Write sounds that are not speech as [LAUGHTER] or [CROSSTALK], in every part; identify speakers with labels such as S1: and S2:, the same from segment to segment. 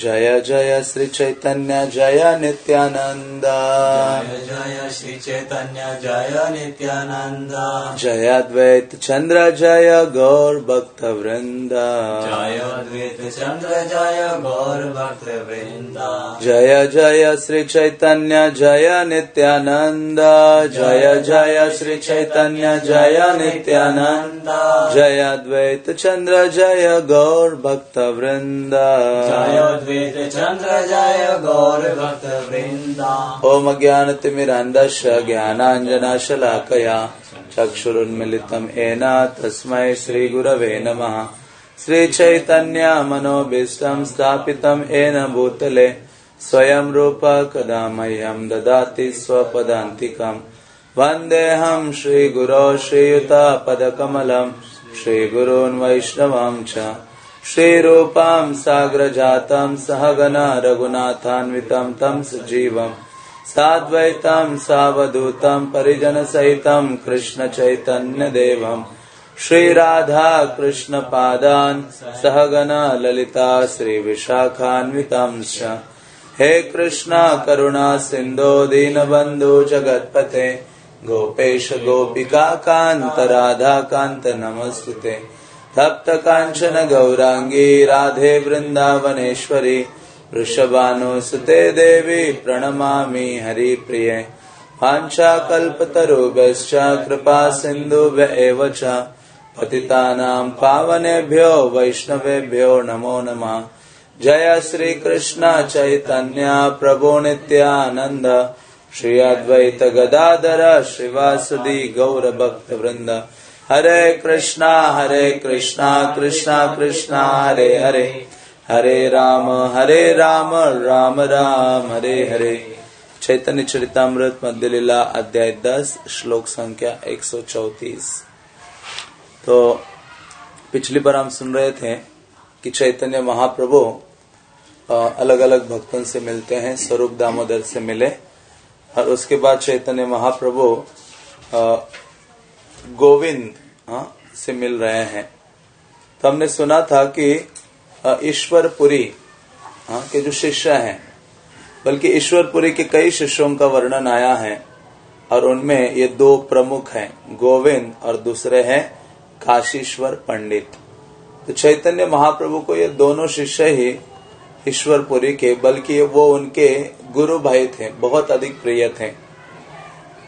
S1: जय जय श्री चैतन्य जय नित्यानंद
S2: जय जय श्री चैतन्य जय नित्यानंद
S1: जय अद्वैत चंद्र जय गौर भक्त वृंद
S2: जय अद्वैत चंद्र जय गौर भक्त वृंद
S1: जय जय श्री चैतन्य जय नित्यानंद जय जय श्री चैतन्य जय नित्यानंद जय अद्वैत चंद्र जय गौर भक्त वृंद
S2: जय जय गौर भक्त वृंद
S1: ओम ज्ञानतिमिरान्धस्य ज्ञानाञ्जनशलाकया चक्षुरुन्मिलितम् येन तस्मै श्रीगुरवे नमः। श्रीचैतन्यमनोभीष्टम् स्थापितम् येन भूतले स्वयं रूप कदा मह्यम् ददाति स्वपदान्तिकम् वन्देऽहम् श्रीगुरो श्रीयुतापदकमलम् श्रीगुरून् वैष्णवाम् च श्रीरूपां साग्रजातं सहगना रघुनाथान्वितं तं स साद्वैतं सावधूतं परिजनसहितं परिजन श्रीराधा कृष्णपादान् सहगना ललिता श्रीविशाखान्वितं च। हे कृष्ण करुणा सिन्धो दीनबन्धु जगत्पते। गोपेश गोपिका कान्त राधाकान्त नमस्तुते तप्त कांचन गौरांगी राधे वृंदावनेश्वरी वृषभानुसुते देवी प्रणमामि हरिप्रिये। वाञ्छाकल्पतरुभ्यश्च कृपा सिन्धुभ्य एव च। पतितानां पावनेभ्यो वैष्णवेभ्यो नमो नमः। जय श्री कृष्ण चैतन्य प्रभु नित्यानंद श्री अद्वैत गदाधर श्रीवासुदी गौर भक्त वृंद हरे कृष्णा हरे कृष्णा कृष्णा कृष्णा, हरे हरे। हरे राम हरे राम राम राम, हरे हरे। चैतन्य चरितमृत मध्य लीला अध्याय दस, श्लोक संख्या एक सौ चौतीस। तो पिछली बार हम सुन रहे थे कि चैतन्य महाप्रभु अलग अलग भक्तों से मिलते हैं, स्वरूप दामोदर से मिले, और उसके बाद चैतन्य महाप्रभु गोविंद हाँ, से मिल रहे हैं। तो हमने सुना था कि ईश्वरपुरी हाँ, के जो शिष्य हैं बल्कि ईश्वरपुरी के कई शिष्यों का वर्णन आया है और उनमें ये दो प्रमुख हैं गोविंद और दूसरे हैं काशीश्वर पंडित। तो चैतन्य महाप्रभु को ये दोनों शिष्य ही ईश्वरपुरी के बल्कि वो उनके गुरु भाई थे बहुत अधिक प्रिय थे।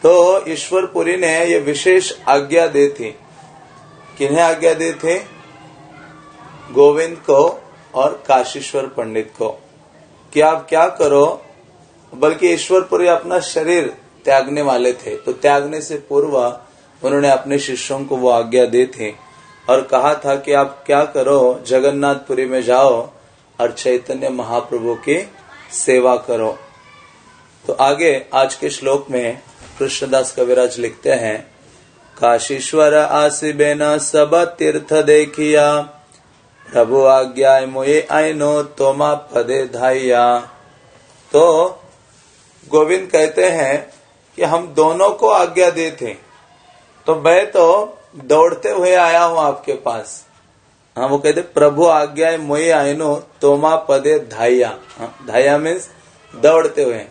S1: तो ईश्वरपुरी ने ये विशेष आज्ञा दी थी। किन्हें आज्ञा दी थी? गोविंद को और काशीश्वर पंडित को। कि आप क्या करो? बल्कि ईश्वरपुरी अपना शरीर त्यागने वाले थे। तो त्यागने से पूर्व उन्होंने अपने शिष्यों को वो आज्ञा दी थी और कहा था कि आप क्या करो? जगन्नाथपुरी में जाओ और चैतन्य महाप्रभु की सेवा करो। तो आगे आज के श्लोक में कृष्णदास कविराज लिखते हैं काशीश्वर आसिबेन सब तीर्थ देखिया प्रभु आज्ञा मोये आइनो तोमा पदे धाइया। तो गोविंद कहते हैं कि हम दोनों को आज्ञा दे थे। तो मैं तो दौड़ते हुए आया हूँ आपके पास। हाँ वो कहते प्रभु आज्ञा मोये आइनो तोमा पदे धाइया। हाँ, धाइया मीन्स दौड़ते हुए।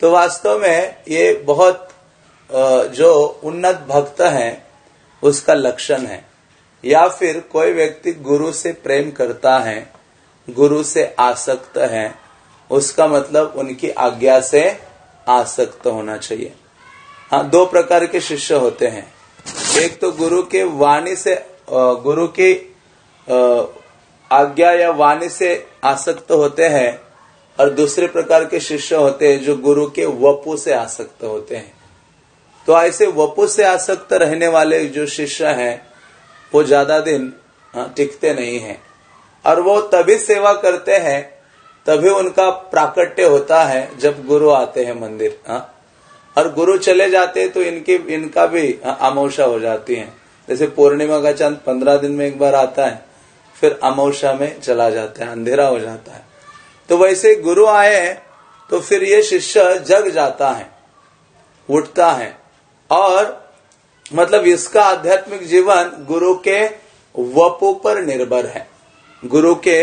S1: तो वास्तव में ये बहुत जो उन्नत भक्त है, उसका लक्षण है। या फिर कोई व्यक्ति गुरु से प्रेम करता है, गुरु से आसक्त है, उसका मतलब उनकी आज्ञा से आसक्त होना चाहिए। हाँ दो प्रकार के शिष्य होते हैं। एक तो गुरु के वाणी से गुरु की आज्ञा या वाणी से आसक्त होते हैं और दूसरे प्रकार के शिष्य होते हैं जो गुरु के वपु से आसक्त होते हैं। तो ऐसे वपु से आसक्त रहने वाले जो शिष्य हैं, वो ज़्यादा दिन टिकते नहीं हैं। और वो तभी सेवा करते हैं, तभी उनका प्राकट्य होता है जब गुरु आते हैं मंदिर, हा? और गुरु चले जाते हैं तो इनकी, इनका भी अमोषा हो जाती है। जैसे पूर्णिमा का चंद पंद्रह दिन में एक बार आता है, फिर अमोषा में चला जाता है, अंधेरा हो जाता है। तो वैसे गुरु आए तो फिर ये शिष्य जग जाता है, उठता है। और मतलब इसका आध्यात्मिक जीवन गुरु के वपो पर निर्भर है, गुरु के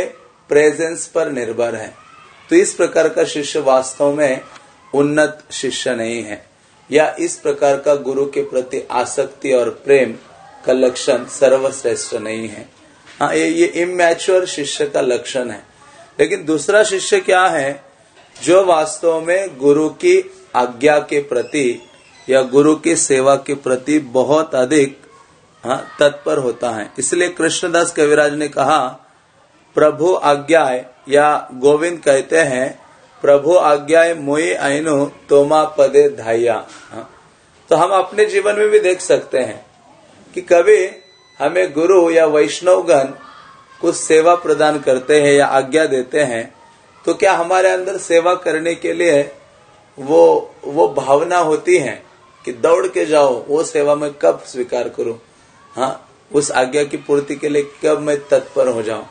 S1: प्रेजेंस पर निर्भर है। तो इस प्रकार का शिष्य वास्तव में उन्नत शिष्य नहीं है, या इस प्रकार का गुरु के प्रति आसक्ति और प्रेम का लक्षण सर्वश्रेष्ठ नहीं है। हाँ ये ये इमेच्योर शिष्य का लक्षण है। लेकिन दूसरा शिष्य क्या है? जो वास्तव में गुरु की आज्ञा के प्रति या गुरु की सेवा के प्रति बहुत अधिक हाँ तत्पर होता है। इसलिए कृष्णदास कविराज ने कहा, प्रभु आज्ञा या गोविंद कहते हैं, प्रभु आज्ञा मोई आइनो तोमा पदे धाइया हाँ? तो हम अपने जीवन में भी देख सकते हैं कि कभी हमें गुरु या वैष्णवगण कुछ सेवा प्रदान करते हैं या आज्ञा देते हैं तो क्या हमारे अंदर सेवा करने के लिए वो वो भावना होती है कि दौड़ के जाओ, वो सेवा में कब स्वीकार करूँ? हाँ उस आज्ञा की पूर्ति के लिए कब मैं तत्पर हो जाऊँ?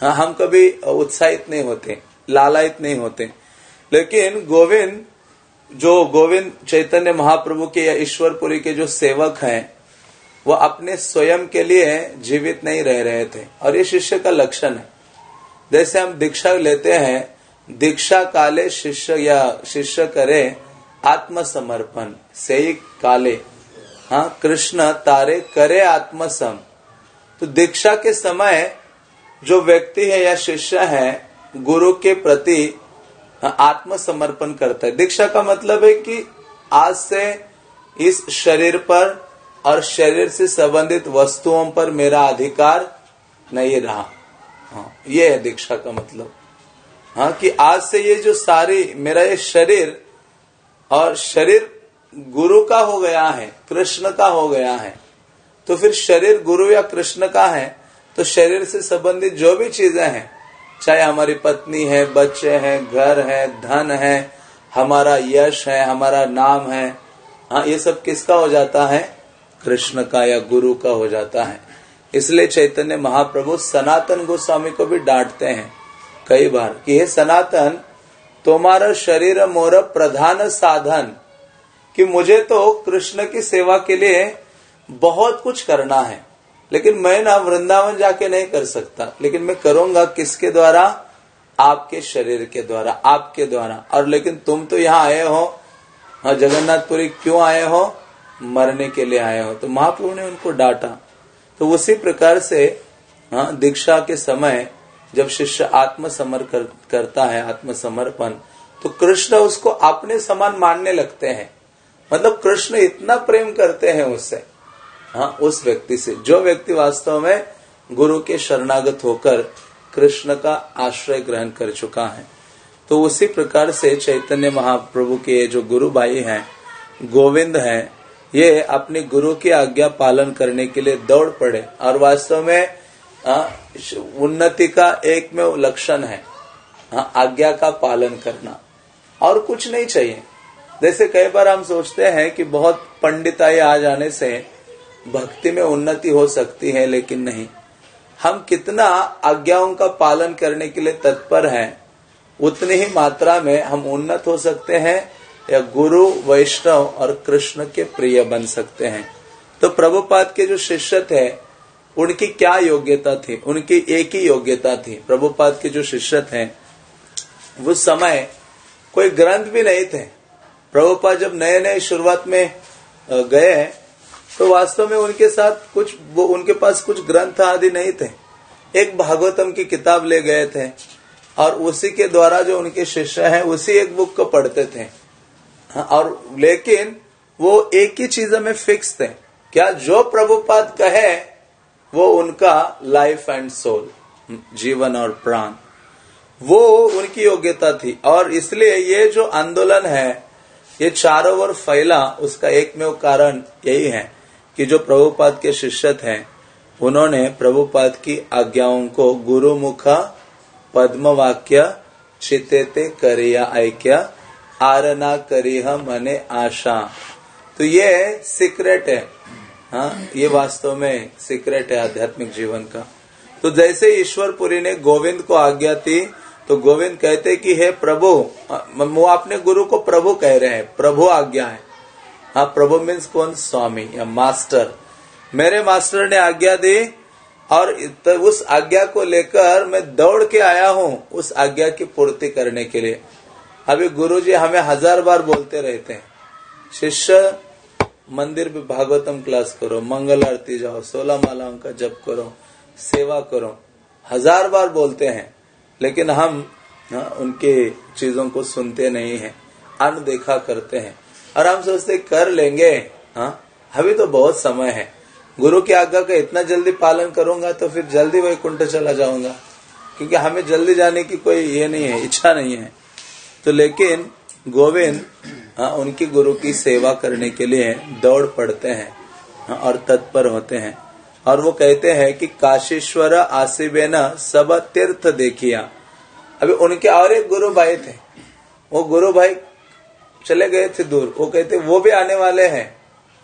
S1: हाँ हम कभी उत्साहित नहीं होते, लालायित नहीं होते। लेकिन गोविंद, जो गोविंद चैतन्य महाप्रभु के या ईश्वरपुरी के जो सेवक हैं वो अपने स्वयं के लिए जीवित नहीं रह रहे थे। और ये शिष्य का लक्षण है। जैसे हम दीक्षा लेते हैं, दीक्षा काले शिष्य या शिष्य करे आत्मसमर्पण से काले। हाँ कृष्ण तारे करे आत्मसम। तो दीक्षा के समय जो व्यक्ति है या शिष्य है, गुरु के प्रति आत्मसमर्पण करता है। दीक्षा का मतलब है कि आज से इस शरीर पर और शरीर से संबंधित वस्तुओं पर मेरा अधिकार नहीं रहा। हाँ ये है दीक्षा का मतलब। हाँ कि आज से ये जो सारी, मेरा ये शरीर और शरीर गुरु का हो गया है, कृष्ण का हो गया है तो फिर शरीर गुरु या कृष्ण का है तो शरीर से संबंधित जो भी चीज़ें हैं, चाहे हमारी पत्नी है, बच्चे हैं, घर है, धन है, हमारा यश है, हमारा नाम है हाँ ये सब किसका हो जाता है? कृष्ण का या गुरु का हो जाता है। इसलिए चैतन्य महाप्रभु सनातन गोस्वामी को भी डांटते हैं कई बार कि, हे सनातन, तुम्हारा शरीर मोर प्रधान साधन कि मुझे तो कृष्ण की सेवा के लिए बहुत कुछ करना है। लेकिन मैं ना वृंदावन जाके नहीं कर सकता। लेकिन मैं करूँगा किसके द्वारा? आपके शरीर के द्वारा, आपके द्वारा। और लेकिन तुम तो यहाँ आए हो। हाँ जगन्नाथपुरी क्यों आए हो? मरने के लिए आए हो। तो महाप्रभु ने उनको डांटा। तो उसी प्रकार से हाँ दीक्षा के समय जब शिष्य आत्मसमर कर, करता है आत्मसमर्पण तो कृष्ण उसको अपने समान मानने लगते हैं। मतलब कृष्ण इतना प्रेम करते हैं उससे हाँ उस व्यक्ति से। जो व्यक्ति वास्तव में गुरु के शरणागत होकर कृष्ण का आश्रय ग्रहण कर चुका है। तो उसी प्रकार से चैतन्य महाप्रभु के जो गुरु भाई हैं गोविंद हैं ये अपने गुरु की आज्ञा पालन करने के लिए दौड़ पड़े। और वास्तव में उन्नति का एक में लक्षण है आज्ञा का पालन करना। और कुछ नहीं चाहिए। जैसे कई बार हम सोचते हैं कि बहुत पंडिताई आ जाने से भक्ति में उन्नति हो सकती है, लेकिन नहीं। हम कितना आज्ञाओं का पालन करने के लिए तत्पर हैं, उतनी ही मात्रा में हम उन्नत हो सकते हैं या गुरु, वैष्णव और कृष्ण के प्रिय बन सकते हैं। तो प्रभुपाद के जो शिष्य थे उनकी क्या योग्यता थी? उनकी एक ही योग्यता थी। प्रभुपाद के जो शिष्य थे उस समय कोई ग्रंथ भी नहीं थे। प्रभुपाद जब नए नए शुरुआत में गए तो वास्तव में उनके साथ कुछ, वो उनके पास कुछ ग्रंथ आदि नहीं थे। एक भागवतम की किताब ले गए थे और उसी के द्वारा जो उनके शिष्य हैं, उसी एक बुक को पढ़ते थे। और लेकिन वो एक ही चीज़ में फिक्स थे क्या जो प्रभुपाद कहे, वो उनका लाइफ एंड सोल जीवन और प्राण। वो उनकी योग्यता थी। और इसलिए ये जो आंदोलन है, ये चारों ओर फैला, उसका एकमेव कारण यही है कि जो प्रभुपाद के शिष्य थे, उन्होंने प्रभुपाद की आज्ञाओं को गुरु मुखा पद्म वाक्य चितेते करिया ऐक्य आरना करिह मने आशा। तो ये सीक्रेट है। हाँ ये वास्तव में सीक्रेट है आध्यात्मिक जीवन का। तो जैसे ईश्वरपुरी ने गोविंद को आज्ञा थी तो गोविंद कहते कि, हे प्रभु वो अपने गुरु को प्रभु कह रहे हैं। प्रभु आज्ञा है। हाँ प्रभु मीन्स कौन? स्वामी या मास्टर। मेरे मास्टर ने आज्ञा दी, और उस आज्ञा को लेकर मैं दौड़ के आया हूँ उस आज्ञा की पूर्ति करने के लिए। अभी गुरु जी हमें हज़ार बार बोलते रहते हैं शिष्य मंदिर में भागवतम क्लास करो मंगल आरती जाओ सोलह मालाओं का जप करो सेवा करो। हज़ार बार बोलते हैं लेकिन हम हाँ, उनके चीज़ों को सुनते नहीं है अनदेखा करते हैं। और हम सोचते कर लेंगे। हाँ अभी तो बहुत समय है। गुरु की आज्ञा का इतना जल्दी पालन करूँगा तो फिर जल्दी वही कुंठ चला जाऊँगा क्योंकि हमें जल्दी जाने की कोई ये नहीं है इच्छा नहीं है। तो लेकिन गोविंद हाँ, उनकी गुरु की सेवा करने के लिए दौड़ पड़ते हैं हाँ, और तत्पर होते हैं। और वो कहते हैं कि काशीश्वर आसिबेना सब तीर्थ देखिया। अभी उनके और एक गुरु भाई थे। वो गुरु भाई चले गए थे दूर। वो कहते वो भी आने वाले हैं।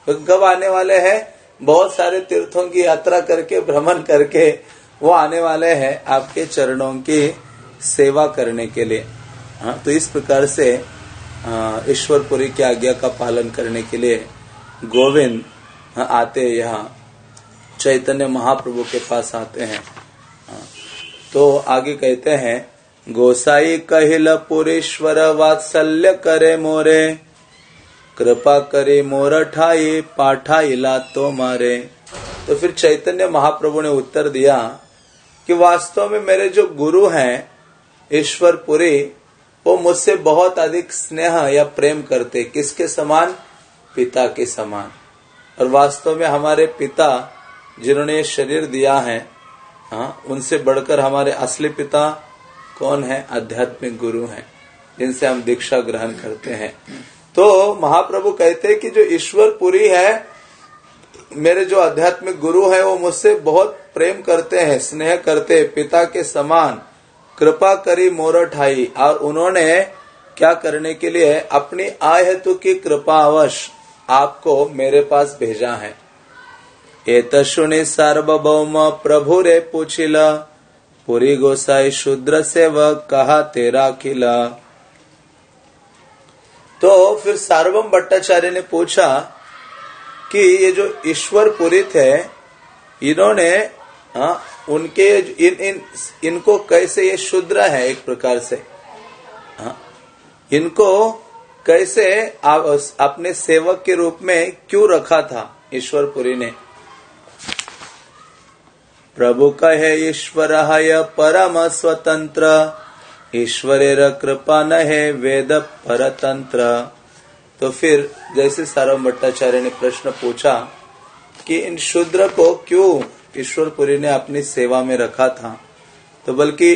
S1: तो कब आने वाले हैं? बहुत सारे तीर्थों की यात्रा करके भ्रमण करके वो आने वाले हैं आपके चरणों की सेवा करने के लिए। हाँ तो इस प्रकार से ईश्वरपुरी की आज्ञा का पालन करने के लिए गोविंद आते यहाँ। चैतन्य महाप्रभु के पास आते हैं। तो आगे कहते हैं, गोसाई कहिल पुरेश्वर वात्सल्य करे मोरे, कृपा करे मोर पाठा पाठाइला तो मारे। तो फिर चैतन्य महाप्रभु ने उत्तर दिया कि वास्तव में मेरे जो गुरु हैं, ईश्वरपुरी वो मुझसे बहुत अधिक स्नेह या प्रेम करते, किसके समान? पिता के समान। और वास्तव में हमारे पिता, जिन्होंने शरीर दिया है हाँ उनसे बढ़कर हमारे असली पिता कौन है? आध्यात्मिक गुरु हैं, जिनसे हम दीक्षा ग्रहण करते हैं। तो महाप्रभु कहते हैं कि जो ईश्वर पुरी है, मेरे जो आध्यात्मिक गुरु है, वो मुझसे बहुत प्रेम करते हैं, स्नेह करते हैं, पिता के समान। कृपा करी मोर ठाई। और उन्होंने क्या करने के लिए अपनी आय हेतु की कृपावश आपको मेरे पास भेजा है। एत सुनि सार्वभौम प्रभु रे पूछिला, पुरी गोसाई शूद्र से वह कहा तेरा खिला तो फिर सार्वम भट्टाचार्य ने पूछा कि ये जो ईश्वर पुरित है इन्होंने हाँ उनके इन इन, इनको कैसे ये शुद्र है एक प्रकार से? हाँ? इनको कैसे आप अपने सेवक के रूप में क्यों रखा था ईश्वरपुरी ने? प्रभु कहे, ईश्वर परम स्वतंत्र। ईश्वरेर कृपा न है वेद परतंत्र. तो फिर जैसे सारम भट्टाचार्य ने प्रश्न पूछा कि इन शूद्र को क्यों ईश्वरपुरी ने अपनी सेवा में रखा था। तो बल्कि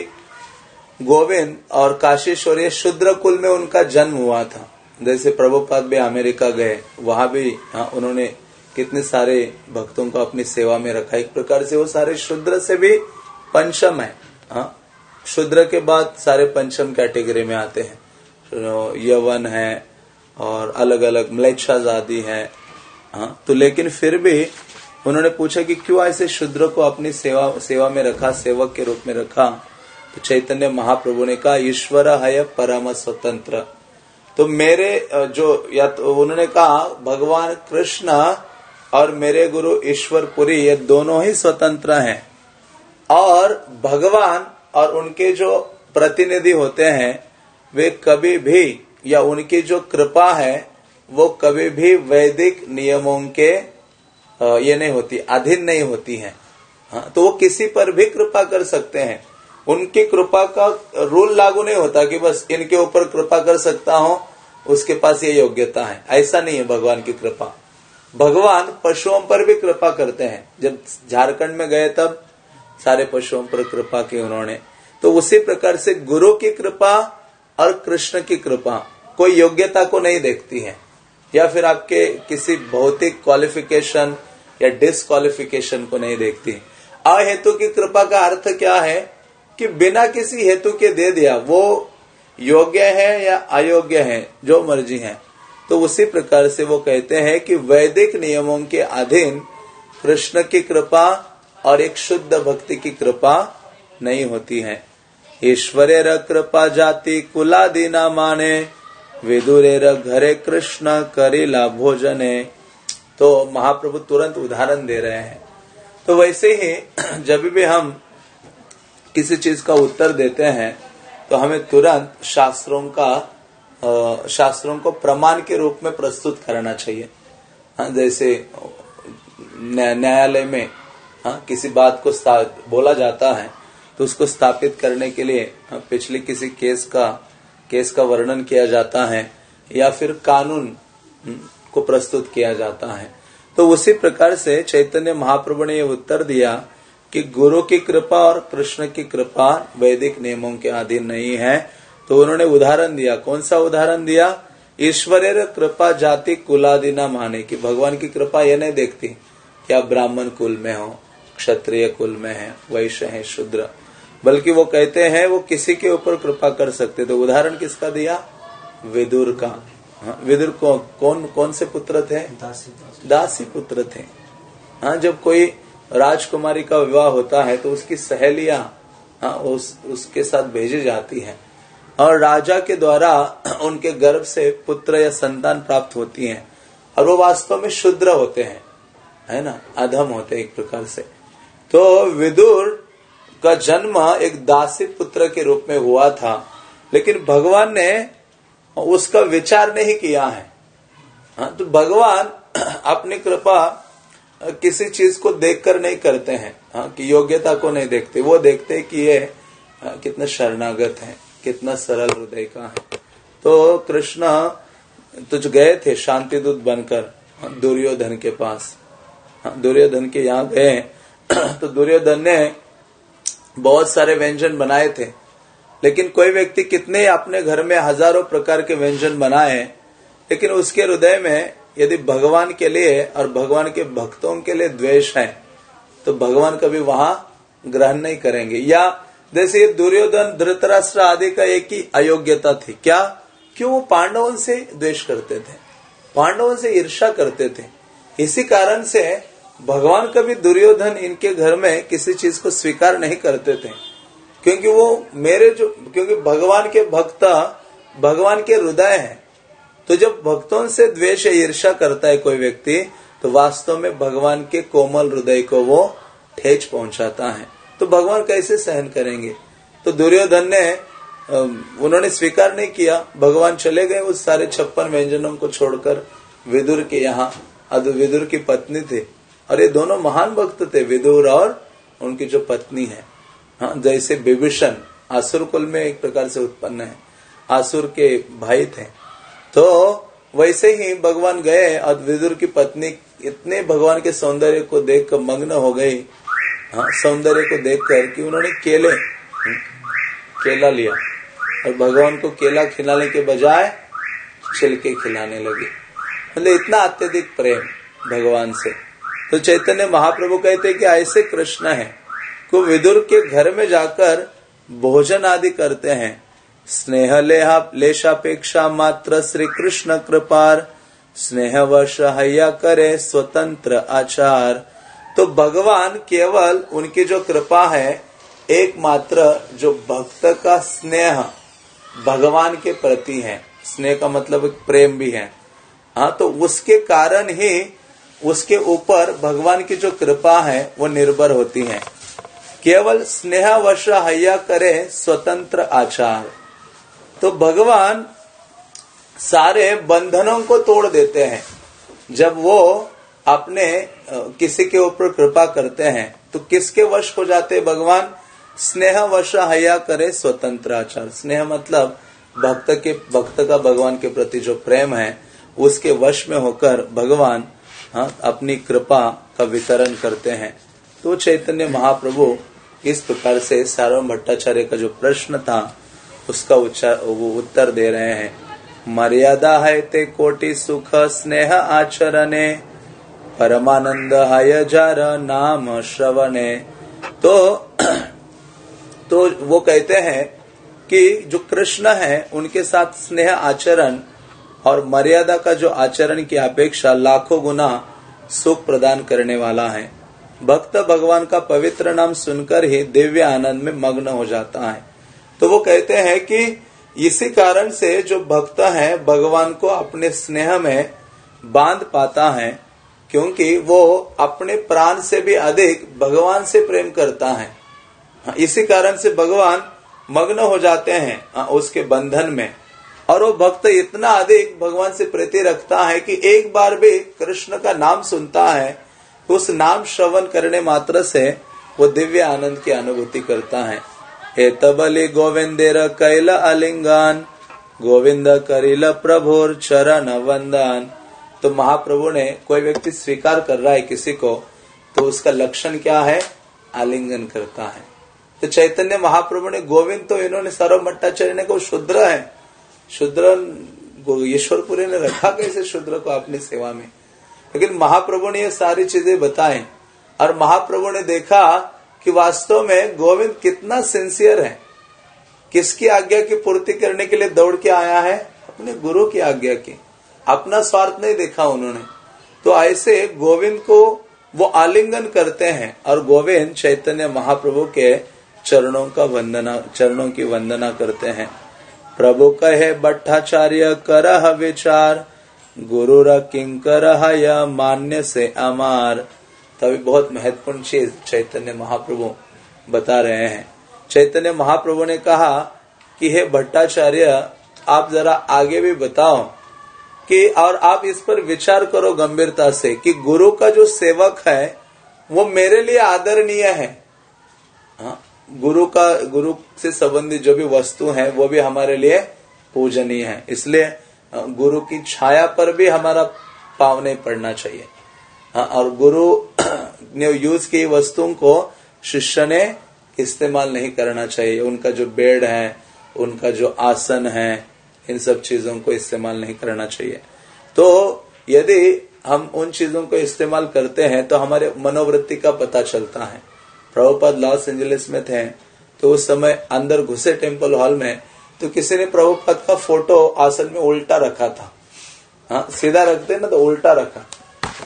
S1: गोविंद और काशीश्वर ये शुद्र कुल में उनका जन्म हुआ था। जैसे प्रभुपाद भी अमेरिका गए, वहाँ भी हाँ उन्होंने कितने सारे भक्तों को अपनी सेवा में रखा। एक प्रकार से वो सारे शुद्र से भी पंचम है हाँ। शुद्र के बाद सारे पंचम कैटेगरी में आते हैं। तो यवन है और अलग अलग म्लेच्छा आदि है हाँ। तो लेकिन फिर भी उन्होंने पूछा कि क्यों ऐसे शुद्र को अपनी सेवा सेवा में रखा, सेवक के रूप में रखा? तो चैतन्य महाप्रभु ने कहा, ईश्वर है परम स्वतंत्र। तो मेरे जो, या तो उन्होंने कहा, भगवान कृष्ण और मेरे गुरु ईश्वरपुरी, ये दोनों ही स्वतंत्र हैं। और भगवान और उनके जो प्रतिनिधि होते हैं, वे कभी भी, या उनकी जो कृपा है, वो कभी भी वैदिक नियमों के ये नहीं होती अधीन नहीं होती है। हाँ, तो वो किसी पर भी कृपा कर सकते हैं। उनकी कृपा का रूल लागू नहीं होता कि बस इनके ऊपर कृपा कर सकता हूँ उसके पास ये योग्यता है। ऐसा नहीं है भगवान की कृपा। भगवान पशुओं पर भी कृपा करते हैं। जब झारखंड में गए तब सारे पशुओं पर कृपा की उन्होंने। तो उसी प्रकार से गुरु की कृपा और कृष्ण की कृपा कोई योग्यता को नहीं देखती है। या फिर आपके किसी भौतिक क्वालिफिकेशन या डिस्कालिफिकेशन को नहीं देखती। अहेतु की कृपा का अर्थ क्या है कि बिना किसी हेतु के दे दिया, वो योग्य है या अयोग्य है, जो मर्ज़ी है। तो उसी प्रकार से वो कहते हैं कि वैदिक नियमों के अधीन कृष्ण की कृपा और एक शुद्ध भक्ति की कृपा नहीं होती है। ईश्वरेर कृपा जाति कुलादि न माने, विदुरेर घरे कृष्ण करेला भोजने। तो महाप्रभु तुरंत उदाहरण दे रहे हैं। तो वैसे ही [CLEARS THROAT] जब भी हम किसी चीज़ का उत्तर देते हैं तो हमें तुरंत शास्त्रों का शास्त्रों को प्रमाण के रूप में प्रस्तुत करना चाहिए। हाँ जैसे न्यायालय में हाँ किसी बात को बोला जाता है तो उसको स्थापित करने के लिए हाँ, पिछले किसी केस का केस का वर्णन किया जाता है या फिर कानून को प्रस्तुत किया जाता है। तो उसी प्रकार से चैतन्य महाप्रभु ने यह उत्तर दिया कि गुरु की कृपा और कृष्ण की कृपा वैदिक नियमों के अधीन नहीं है। तो उन्होंने उदाहरण दिया। कौन सा उदाहरण दिया? ईश्वर कृपा जाति कुलादि न माने कि भगवान की कृपा ये नहीं देखती कि आप ब्राह्मण कुल में हो, क्षत्रिय कुल में है, वैश्य है, शूद्र। बल्कि वो कहते हैं वो किसी के ऊपर कृपा कर सकते तो उदाहरण किसका दिया? विदुर का। हाँ, विदुर को कौन कौन से पुत्र थे? दासी, दासी। पुत्र थे। हाँ जब कोई राजकुमारी का विवाह होता है तो उसकी सहेलियाँ हाँ उस उसके साथ भेजी जाती है। और राजा के द्वारा [CLEARS THROAT] उनके गर्भ से पुत्र या संतान प्राप्त होती है। और वो वास्तव में शुद्र होते हैं है ना? अधम होते एक प्रकार से। तो विदुर का जन्म एक दासी पुत्र के रूप में हुआ था। लेकिन भगवान ने उसका विचार नहीं किया है। हाँ तो भगवान [CLEARS THROAT] अपनी कृपा किसी चीज़ को देखकर नहीं करते हैं। हाँ कि योग्यता को नहीं देखते। वो देखते कि ये कितने शरणागत हैं कितना सरल हृदय का है। तो कृष्ण तुझ गए थे शांति दूत बनकर दुर्योधन के पास। हाँ, दुर्योधन के यहाँ गए। [CLEARS THROAT] तो दुर्योधन ने बहुत सारे व्यंजन बनाए थे। लेकिन कोई व्यक्ति कितने अपने घर में हज़ारों प्रकार के व्यंजन बनाए, लेकिन उसके हृदय में यदि भगवान के लिए और भगवान के भक्तों के लिए द्वेष है तो भगवान कभी वहाँ ग्रहण नहीं करेंगे। या जैसे दुर्योधन, धृतराष्ट्र आदि का एक ही अयोग्यता थी। क्या? क्यों? वो पांडवों से द्वेष करते थे। पांडवों से ईर्षा करते थे। इसी कारण से भगवान कभी दुर्योधन इनके घर में किसी चीज़ को स्वीकार नहीं करते थे। क्योंकि वो मेरे जो, क्योंकि भगवान के भक्त, भगवान के हृदय है। तो जब भक्तों से द्वेष ईर्षा करता है कोई व्यक्ति तो वास्तव में भगवान के कोमल हृदय को वो ठेच पहुंचाता है। तो भगवान कैसे सहन करेंगे? तो दुर्योधन ने उन्होंने स्वीकार नहीं किया। भगवान चले गए उस सारे छप्पन व्यंजनों को छोड़कर विदुर के यहाँ। विदुर की पत्नी थे। और ये दोनों महान भक्त थे, विदुर और उनकी जो पत्नी है। हाँ जैसे विभीषण, आसुर कुल में एक प्रकार से उत्पन्न है, आसुर के भाई थे तो वैसे ही भगवान गए और विदुर की पत्नी इतने भगवान के सौंदर्य को देख कर मग्न हो गई। हाँ सौंदर्य को देखकर कि उन्होंने केले, केला लिया और भगवान को केला खिलाने के बजाय छिलके खिलाने लगे। मतलब इतना अत्यधिक प्रेम भगवान से। तो चैतन्य महाप्रभु कहते कि ऐसे कृष्ण है। को विदुर के घर में जाकर भोजन आदि करते हैं। स्नेह लेशापेक्षा मात्र श्री कृष्ण कृपार। स्नेह वर्ष हया करे स्वतंत्र आचार। तो भगवान केवल उनकी जो कृपा है, एकमात्र जो भक्त का स्नेह भगवान के प्रति है। स्नेह का मतलब एक प्रेम भी है। हाँ तो उसके कारण ही उसके ऊपर भगवान की जो कृपा है, वो निर्भर होती है। केवल स्नेह वर्ष हया करे स्वतंत्र आचार। तो भगवान सारे बंधनों को तोड़ देते हैं। जब वो अपने किसी के ऊपर कृपा करते हैं तो किसके वश हो जाते भगवान? स्नेह वश हया करे स्वतंत्र आचार। स्नेह मतलब भक्त के भक्त का भगवान के प्रति जो प्रेम है उसके वश में होकर भगवान हाँ, अपनी कृपा का वितरण करते हैं। तो चैतन्य महाप्रभु इस प्रकार से सार्वम भट्टाचार्य का जो प्रश्न था, उसका वो उत्तर दे रहे हैं। मर्यादा है ते कोटि सुख स्नेह आचरणे, परमानंद जार नाम श्रवणे। तो [CLEARS THROAT] तो वो कहते हैं कि जो कृष्ण है, उनके साथ स्नेह आचरण और मर्यादा का जो आचरण की अपेक्षा लाखों गुना सुख प्रदान करने वाला है। भक्त भगवान का पवित्र नाम सुनकर ही दिव्य आनंद में मग्न हो जाता है। तो वो कहते हैं कि इसी कारण से जो भक्त है भगवान को अपने स्नेह में बाँध पाता है क्योंकि वो अपने प्राण से भी अधिक भगवान से प्रेम करता है। इसी कारण से भगवान मग्न हो जाते हैं हाँ, उसके बंधन में। और वो भक्त इतना अधिक भगवान से प्रीति रखता है कि एक बार भी कृष्ण का नाम सुनता है उस नाम श्रवण करने मात्र से वो दिव्य आनंद की अनुभूति करता है। हे तबली गोविंदेर कैल अलिंगान, गोविंद करिल प्रभुर चरण वंदन। तो महाप्रभु ने कोई व्यक्ति स्वीकार कर रहा है किसी को तो उसका लक्षण क्या है? आलिंगन करता है। तो चैतन्य महाप्रभु ने गोविंद तो इन्होंने सर्व भट्टाचार्य ने को शुद्र है। शुद्र ईश्वरपुरी ने रखा कैसे शुद्र को अपनी सेवा में। लेकिन महाप्रभु ने ये सारी चीज़ें बताए और महाप्रभु ने देखा कि वास्तव में गोविंद कितना सिंसियर है। किसकी आज्ञा की पूर्ति करने के लिए दौड़ के आया है? अपने गुरु की आज्ञा की। अपना स्वार्थ नहीं देखा उन्होंने। तो ऐसे गोविंद को वो आलिंगन करते हैं और गोविंद चैतन्य महाप्रभु के चरणों का वंदना, चरणों की वंदना करते हैं। प्रभु कहे, भट्टाचार्य कर विचार गुरु किंकर या मान्य से अमार। तभी बहुत महत्वपूर्ण चीज़ चैतन्य महाप्रभु बता रहे हैं। चैतन्य महाप्रभु ने कहा कि हे भट्टाचार्य आप जरा आगे भी बताओ कि और आप इस पर विचार करो गंभीरता से कि गुरु का जो सेवक है वो मेरे लिए आदरणीय है। हाँ, गुरु का गुरु से संबंधित जो भी वस्तु है वो भी हमारे लिए पूजनीय है। इसलिए गुरु की छाया पर भी हमारा पाव नहीं पड़ना चाहिए। हाँ, और गुरु [CLEARS THROAT] ने यूज़ की वस्तुओं को शिष्य ने इस्तेमाल नहीं करना चाहिए। उनका जो बेड है उनका जो आसन है इन सब चीज़ों को इस्तेमाल नहीं करना चाहिए। तो यदि हम उन चीज़ों को इस्तेमाल करते हैं तो हमारे मनोवृत्ति का पता चलता है। प्रभुपद लॉस एंजलिस में थे तो उस समय अंदर घुसे टेंपल हॉल में तो किसी ने प्रभुपद का फ़ोटो आसन में उल्टा रखा था। हाँ सीधा रखते ना तो उल्टा रखा।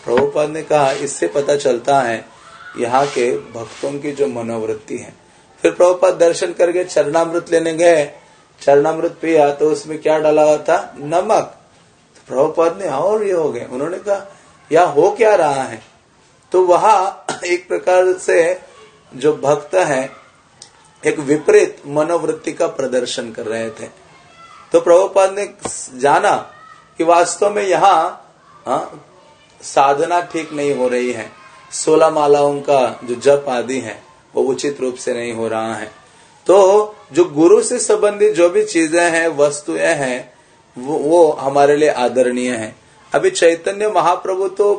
S1: प्रभुपद ने कहा, इससे पता चलता है, यहाँ के भक्तों की जो मनोवृत्ति है। फिर प्रभुपद दर्शन करके चरणामृत लेने गए। चरणामृत पिया तो उसमें क्या डाला हुआ था? नमक। तो प्रभुपद ने और ये हो गए। उन्होंने कहा, यह हो क्या रहा है? तो वहाँ एक प्रकार से जो भक्त है एक विपरीत मनोवृत्ति का प्रदर्शन कर रहे थे। तो प्रभुपाद ने जाना कि वास्तव में यहाँ हाँ, साधना ठीक नहीं हो रही है। सोलह मालाओं का जो जप आदि है वो उचित रूप से नहीं हो रहा है। तो जो गुरु से संबंधित जो भी चीज़ें हैं वस्तुएँ हैं वो, वो हमारे लिए आदरणीय है। अभी चैतन्य महाप्रभु तो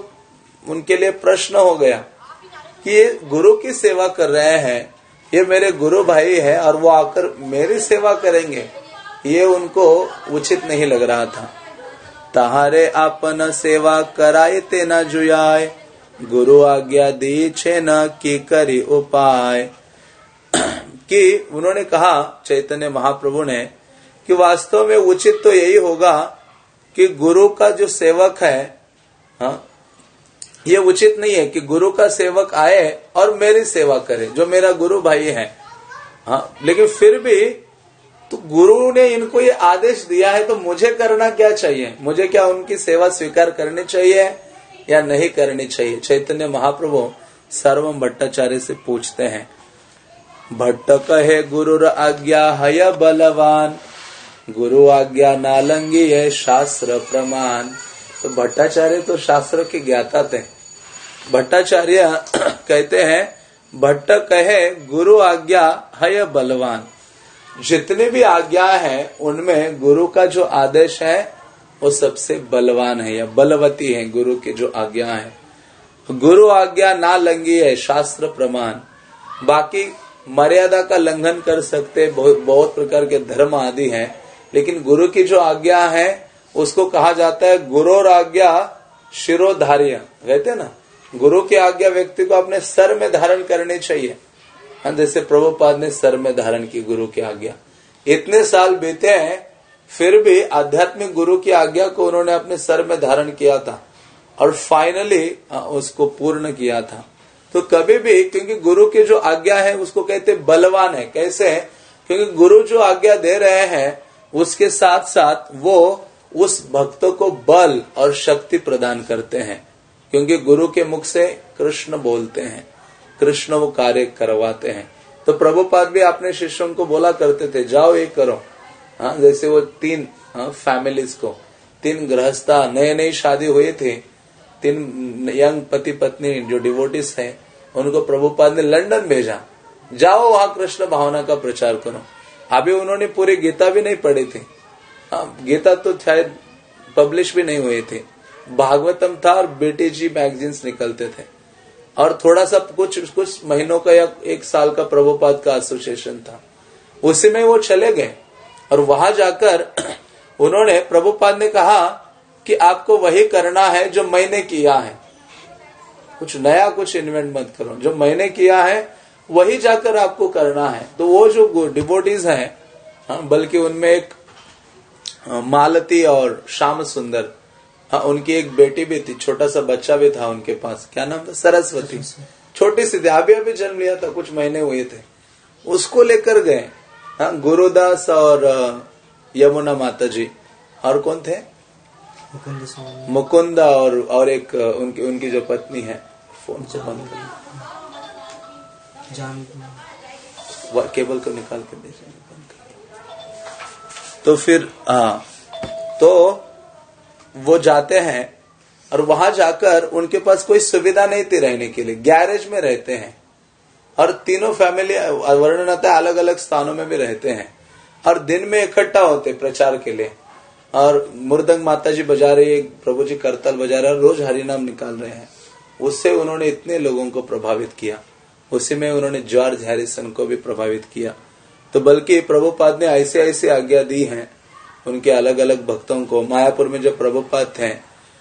S1: उनके लिए प्रश्न हो गया कि ये गुरु की सेवा कर रहे हैं ये मेरे गुरु भाई है और वो आकर मेरी सेवा करेंगे। ये उनको उचित नहीं लग रहा था। तहारे अपन सेवा कराए ते न जुयाए। गुरु आज्ञा दी छे न की करी उपाय। [CLEARS THROAT] कि उन्होंने कहा, चैतन्य महाप्रभु ने, कि वास्तव में उचित तो यही होगा कि गुरु का जो सेवक है, हा? ये उचित नहीं है कि गुरु का सेवक आए और मेरी सेवा करे, जो मेरा गुरु भाई है। हाँ लेकिन फिर भी तो गुरु ने इनको ये आदेश दिया है तो मुझे करना क्या चाहिए? मुझे क्या उनकी सेवा स्वीकार करनी चाहिए या नहीं करनी चाहिए? चैतन्य महाप्रभु सर्वम भट्टाचार्य से पूछते हैं भट्ट कहे गुरु आज्ञा, हय बलवान। गुरु आज्ञा नालंगी है शास्त्र प्रमाण। तो भट्टाचार्य तो शास्त्र के ज्ञाता थे। भट्टाचार्य [CLEARS THROAT] कहते हैं भट्ट कहे गुरु आज्ञा हय बलवान। जितने भी आज्ञा है उनमें गुरु का जो आदेश है वो सबसे बलवान है या बलवती है गुरु की जो आज्ञा है। गुरु आज्ञा ना लंगी है शास्त्र प्रमाण। बाकी मर्यादा का लंघन कर सकते बहुत, बहुत प्रकार के धर्म आदि हैं लेकिन गुरु की जो आज्ञा है उसको कहा जाता है गुरु आज्ञा शिरोधार्य। कहते ना? गुरु की आज्ञा व्यक्ति को अपने सर में धारण करनी चाहिए। जैसे प्रभुपाद ने सर में धारण की गुरु की आज्ञा। इतने साल बीते हैं, फिर भी आध्यात्मिक गुरु की आज्ञा को उन्होंने अपने सर में धारण किया था और फाइनली उसको पूर्ण किया था। तो कभी भी, क्योंकि गुरु की जो आज्ञा है, उसको कहते बलवान है। कैसे है? क्योंकि गुरु जो आज्ञा दे रहे हैं, उसके साथ साथ वो उस भक्तों को बल और शक्ति प्रदान करते हैं। क्योंकि गुरु के मुख से कृष्ण बोलते हैं कृष्ण वो कार्य करवाते हैं। तो प्रभुपाद भी अपने शिष्यों को बोला करते थे जाओ ये करो। हाँ जैसे वो तीन हाँ, फैमिलीज़ को तीन गृहस्था नए नई शादी हुए थे तीन यंग पति पत्नी जो डिवोटिस है उनको प्रभुपाद ने लंदन भेजा। जाओ वहाँ कृष्ण भावना का प्रचार करो। अभी उन्होंने पूरी गीता भी नहीं पढ़ी थी। हाँ गीता तो शायद पब्लिश भी नहीं हुए थे। भागवतम था और बेटे जी मैगजीन्स निकलते थे। और थोड़ा सा कुछ कुछ महीनों का या एक साल का प्रभुपाद का एसोसिएशन था। उसी में वो चले गए। और वहाँ जाकर [CLEARS THROAT] उन्होंने प्रभुपाद ने कहा कि आपको वही करना है जो मैंने किया है। कुछ नया कुछ इन्वेंट मत करो। जो मैंने किया है वही जाकर आपको करना है। तो वो जो डिबोटीज हैं हाँ, बल्कि उनमें एक मालती और श्याम सुंदर हाँ उनकी एक बेटी भी थी छोटा सा बच्चा भी था उनके पास। क्या नाम था? सरस्वती। छोटी सी थी अभी अभी जन्म लिया था कुछ महीने हुए थे। उसको लेकर गए। हाँ गुरुदास और यमुना माता जी और कौन थे? मुकुंदा और और एक उनकी उनकी जो पत्नी है फ़ोन को बंद कर केबल को निकाल कर दे। तो फिर हाँ तो वो जाते हैं और वहाँ जाकर उनके पास कोई सुविधा नहीं थी रहने के लिए। गैरेज में रहते हैं। और तीनों फैमिली वर्णन आता है अलग अलग स्थानों में भी रहते हैं। और दिन में इकट्ठा होते प्रचार के लिए। और मुर्दंग माता जी बजा रही प्रभु जी करतल बजा रहे रोज हरिनाम निकाल रहे हैं। उससे उन्होंने इतने लोगों को प्रभावित किया। उसी में उन्होंने जॉर्ज हैरिसन को भी प्रभावित किया। तो बल्कि प्रभुपाद ने ऐसे ऐसे आज्ञा दी है उनके अलग अलग भक्तों को। मायापुर में जब प्रभुपाद थे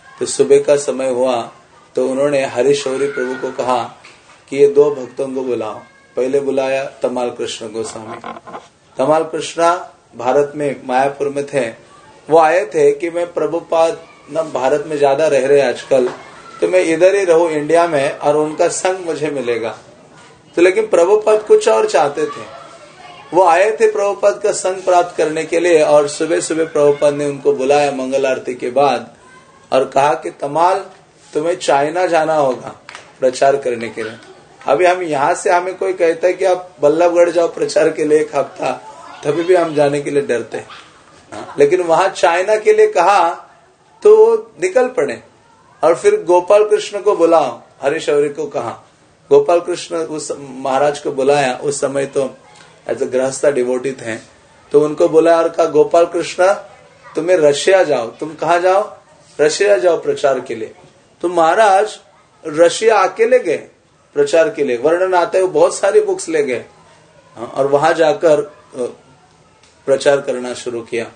S1: तो सुबह का समय हुआ तो उन्होंने हरिशौरी प्रभु को कहा कि ये दो भक्तों को बुलाओ। पहले बुलाया तमाल कृष्ण गोस्वामी। तमाल कृष्णा भारत में, मायापुर में थे। वो आए थे कि मैं प्रभुपाद न भारत में ज़्यादा रह रहे आजकल तो मैं इधर ही रहू इंडिया में और उनका संग मुझे मिलेगा। तो लेकिन प्रभुपद कुछ और चाहते थे। वो आए थे प्रभुपद का संग प्राप्त करने के लिए और सुबह सुबह प्रभुपद ने उनको बुलाया मंगल आरती के बाद और कहा कि तमाल तुम्हें चाइना जाना होगा प्रचार करने के लिए। अभी हम यहाँ से, हमें कोई कहता है कि आप बल्लभगढ़ जाओ प्रचार के लिए एक हफ़्ता, तभी भी हम जाने के लिए डरते हैं। लेकिन वहाँ चाइना के लिए कहा तो निकल पड़े और फिर गोपाल कृष्ण को बुलाओ। हरिशौरी को कहा। गोपाल कृष्ण उस, महाराज को बुलाया। उस समय तो एज अ गृहस्था डिवोटी थे तो उनको बोला और कहा गोपाल कृष्ण तुम्हें रशिया जाओ। तुम कहा जाओ? रशिया जाओ प्रचार के लिए। तो महाराज रशिया अकेले गए प्रचार के लिए। वर्णन आते हुए बहुत सारी बुक्स ले गए। हाँ, और वहाँ जाकर प्रचार करना शुरू किया।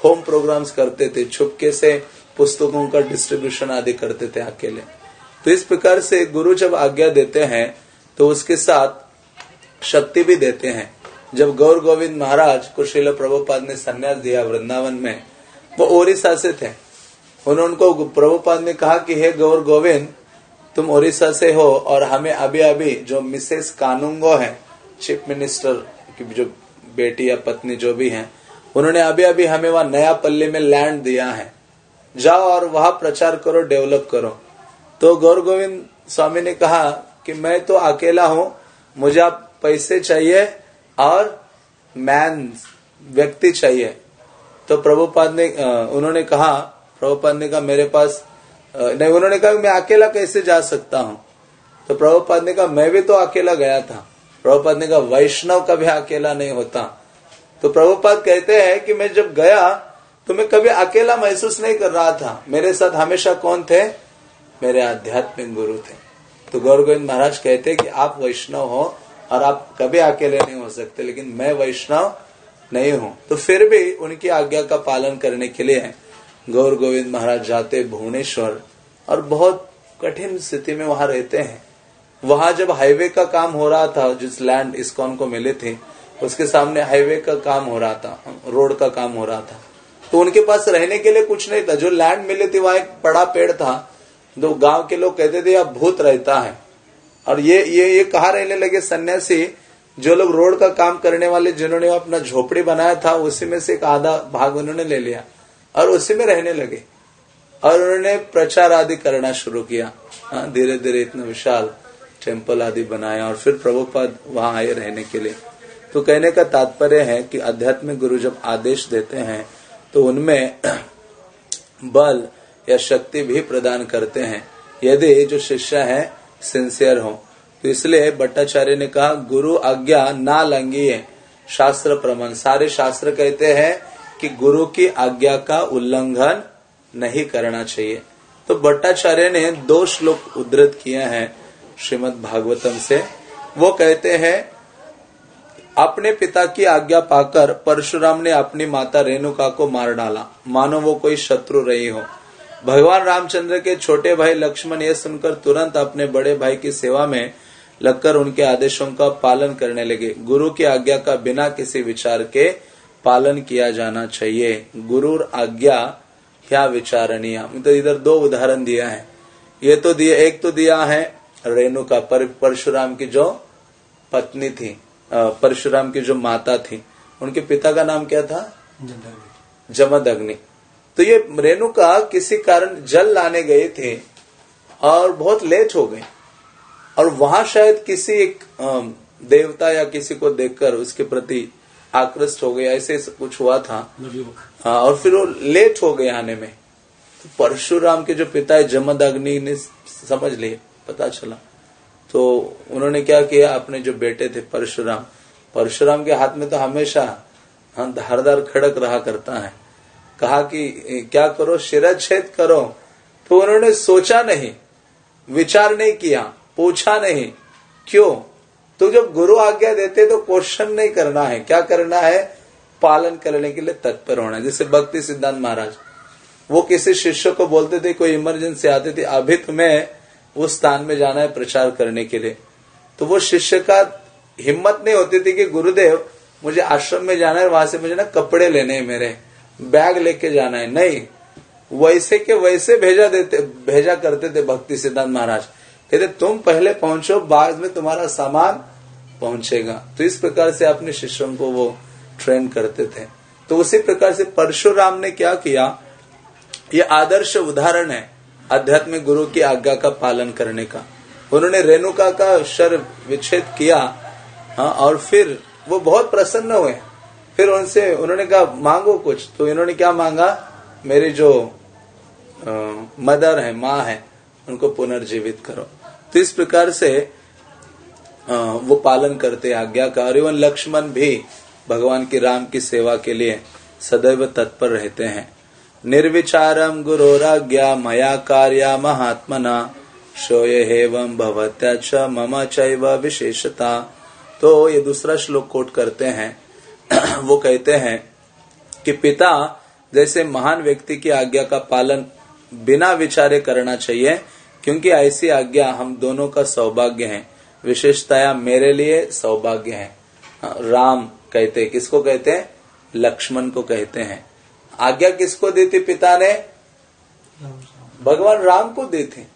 S1: होम प्रोग्राम्स करते थे छुपके से पुस्तकों का डिस्ट्रीब्यूशन आदि करते थे अकेले। तो इस प्रकार से गुरु जब आज्ञा देते हैं तो उसके साथ शक्ति भी देते हैं। जब गौर गोविंद महाराज को श्रील प्रभुपाद ने संन्यास दिया वृंदावन में, वो ओडिशा से थे। उन्होंने उनको प्रभुपाद ने कहा कि, हे गौर गोविंद, तुम ओडिशा से हो और हमें अभी अभी जो मिसेस कानूंगो है, चीफ मिनिस्टर की जो बेटी या पत्नी जो भी है, उन्होंने अभी अभी हमें वहाँ नया पल्ली में लैंड दिया है। जाओ और वहाँ प्रचार करो डेवलप करो। तो गौर गोविंद स्वामी ने कहा कि, मैं तो अकेला हूँ, मुझे आप पैसे चाहिए और मैन व्यक्ति चाहिए। तो प्रभुपाद ने उन्होंने कहा, प्रभुपाद ने कहा, मेरे पास नहीं, उन्होंने कहा, मैं अकेला कैसे जा सकता हूँ? तो प्रभुपाद ने कहा, मैं भी तो अकेला गया था। प्रभुपाद ने कहा, वैष्णव कभी अकेला नहीं होता। तो प्रभुपाद कहते हैं कि मैं जब गया तो मैं कभी अकेला महसूस नहीं कर रहा था। मेरे साथ हमेशा कौन थे? मेरे आध्यात्मिक गुरु थे। तो गौर गोविंद महाराज कहते कि आप वैष्णव हो और आप कभी अकेले नहीं हो सकते, लेकिन मैं वैष्णव नहीं हूँ। तो फिर भी उनकी आज्ञा का पालन करने के लिए गौर गोविंद महाराज जाते भुवनेश्वर और बहुत कठिन स्थिति में वहाँ रहते हैं। वहाँ जब हाईवे का काम हो रहा था, जिस लैंड इस्कॉन को मिले थे, उसके सामने हाईवे का काम हो रहा था, रोड का काम हो रहा था। तो उनके पास रहने के लिए कुछ नहीं था। जो लैंड मिले थे, वहाँ एक बड़ा पेड़ था। तो गाँव के लोग कहते थे अब भूत रहता है। और ये ये ये कहा रहने लगे सन्यासी जो लोग रोड का काम करने वाले जिन्होंने अपना झोपड़ी बनाया था उसी में से एक आधा भाग उन्होंने ले लिया और उसी में रहने लगे। और उन्होंने प्रचार आदि करना शुरू किया। हाँ, धीरे धीरे इतना विशाल टेंपल आदि बनाया और फिर प्रभुपाद वहाँ आए रहने के लिए। तो कहने का तात्पर्य है कि आध्यात्मिक गुरु जब आदेश देते हैं तो उनमें [CLEARS THROAT] बल या शक्ति भी प्रदान करते हैं। यदि जो शिष्य है सिंसियर हो। तो इसलिए भट्टाचार्य ने कहा, गुरु आज्ञा ना लंगी है शास्त्र प्रमाण। सारे शास्त्र कहते हैं कि गुरु की आज्ञा का उल्लंघन नहीं करना चाहिए। तो भट्टाचार्य ने दो श्लोक उद्धृत किए हैं श्रीमद भागवतम से। वो कहते हैं, अपने पिता की आज्ञा पाकर परशुराम ने अपनी माता रेणुका को मार डाला। मानो वो कोई शत्रु रही हो। भगवान रामचंद्र के छोटे भाई लक्ष्मण ये सुनकर तुरंत अपने बड़े भाई की सेवा में लगकर उनके आदेशों का पालन करने लगे। गुरु की आज्ञा का बिना किसी विचार के पालन किया जाना चाहिए। गुरु आज्ञा क्या विचारणीय। तो इधर दो उदाहरण दिया है। ये तो दिया एक तो दिया है रेणुका पर परशुराम की जो पत्नी थी परशुराम की जो माता थी। उनके पिता का नाम क्या था? जमद अग्नि तो ये रेणुका किसी कारण जल लाने गए थे और बहुत लेट हो गए। और वहाँ शायद किसी एक देवता या किसी को देखकर उसके प्रति आकृष्ट हो गया ऐसे कुछ हुआ था। हाँ और फिर वो लेट हो गए आने में। तो परशुराम के जो पिता है जमद अग्नि ने समझ लिए पता चला। तो उन्होंने क्या किया अपने जो बेटे थे परशुराम परशुराम के हाथ में तो हमेशा हाँ धारदार खड़क रहा करता है। कहा कि क्या करो? शिरच्छेद करो। तो उन्होंने सोचा नहीं, विचार नहीं किया, पूछा नहीं, क्यों? तो जब गुरु आज्ञा देते तो क्वेश्चन नहीं करना है। क्या करना है? पालन करने के लिए तत्पर होना है। जैसे भक्ति सिद्धांत महाराज, वो किसी शिष्य को बोलते थे, कोई इमरजेंसी आती थी, अभी तुम्हें उस स्थान में जाना है प्रचार करने के लिए। तो वो शिष्य का हिम्मत नहीं होती थी कि, गुरुदेव, मुझे आश्रम में जाना है, वहाँ से मुझे ना कपड़े लेने हैं मेरे। बैग लेके जाना है। नहीं, वैसे के वैसे भेजा देते, भेजा करते थे भक्ति सिद्धांत महाराज। कहते, तुम पहले पहुंचो, बाद में तुम्हारा सामान पहुंचेगा। तो इस प्रकार से अपने शिष्यों को वो ट्रेन करते थे। तो उसी प्रकार से परशुराम ने क्या किया, ये आदर्श उदाहरण है आध्यात्मिक गुरु की आज्ञा का पालन करने का। उन्होंने रेणुका का शर विच्छेद किया हाँ और फिर वो बहुत प्रसन्न हुए। फिर उनसे उन्होंने कहा मांगो कुछ। तो इन्होंने क्या मांगा? मेरी जो आ, मदर है माँ है उनको पुनर्जीवित करो। तो इस प्रकार से आ, वो पालन करते आज्ञा का और इवन लक्ष्मण भी भगवान की राम की सेवा के लिए सदैव तत्पर रहते हैं। निर्विचारम गुरोराज्ञा मया कार्या महात्मना शोय हेवम भवत्या मम चैव विशेषता। तो ये दूसरा श्लोक कोट करते हैं। [CLEARS THROAT] वो कहते हैं कि पिता, जैसे महान व्यक्ति की आज्ञा का पालन बिना विचारे करना चाहिए, क्योंकि ऐसी आज्ञा हम दोनों का सौभाग्य है। विशेषताया मेरे लिए सौभाग्य है। राम कहते, किसको कहते हैं? लक्ष्मण को कहते हैं। आज्ञा किसको दी थी पिता ने? भगवान राम को दी थी।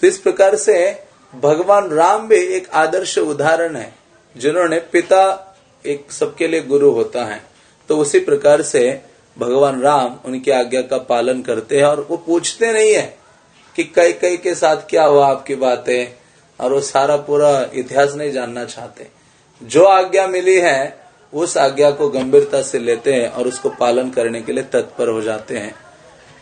S1: तो इस प्रकार से भगवान राम भी एक आदर्श उदाहरण है, जिन्होंने पिता एक सबके लिए गुरु होता है। तो उसी प्रकार से भगवान राम उनकी आज्ञा का पालन करते हैं और वो पूछते नहीं है कि कई कई के साथ क्या हुआ आपकी बातें, और वो सारा पूरा इतिहास नहीं जानना चाहते। जो आज्ञा मिली है, उस आज्ञा को गंभीरता से लेते हैं और उसको पालन करने के लिए तत्पर हो जाते हैं।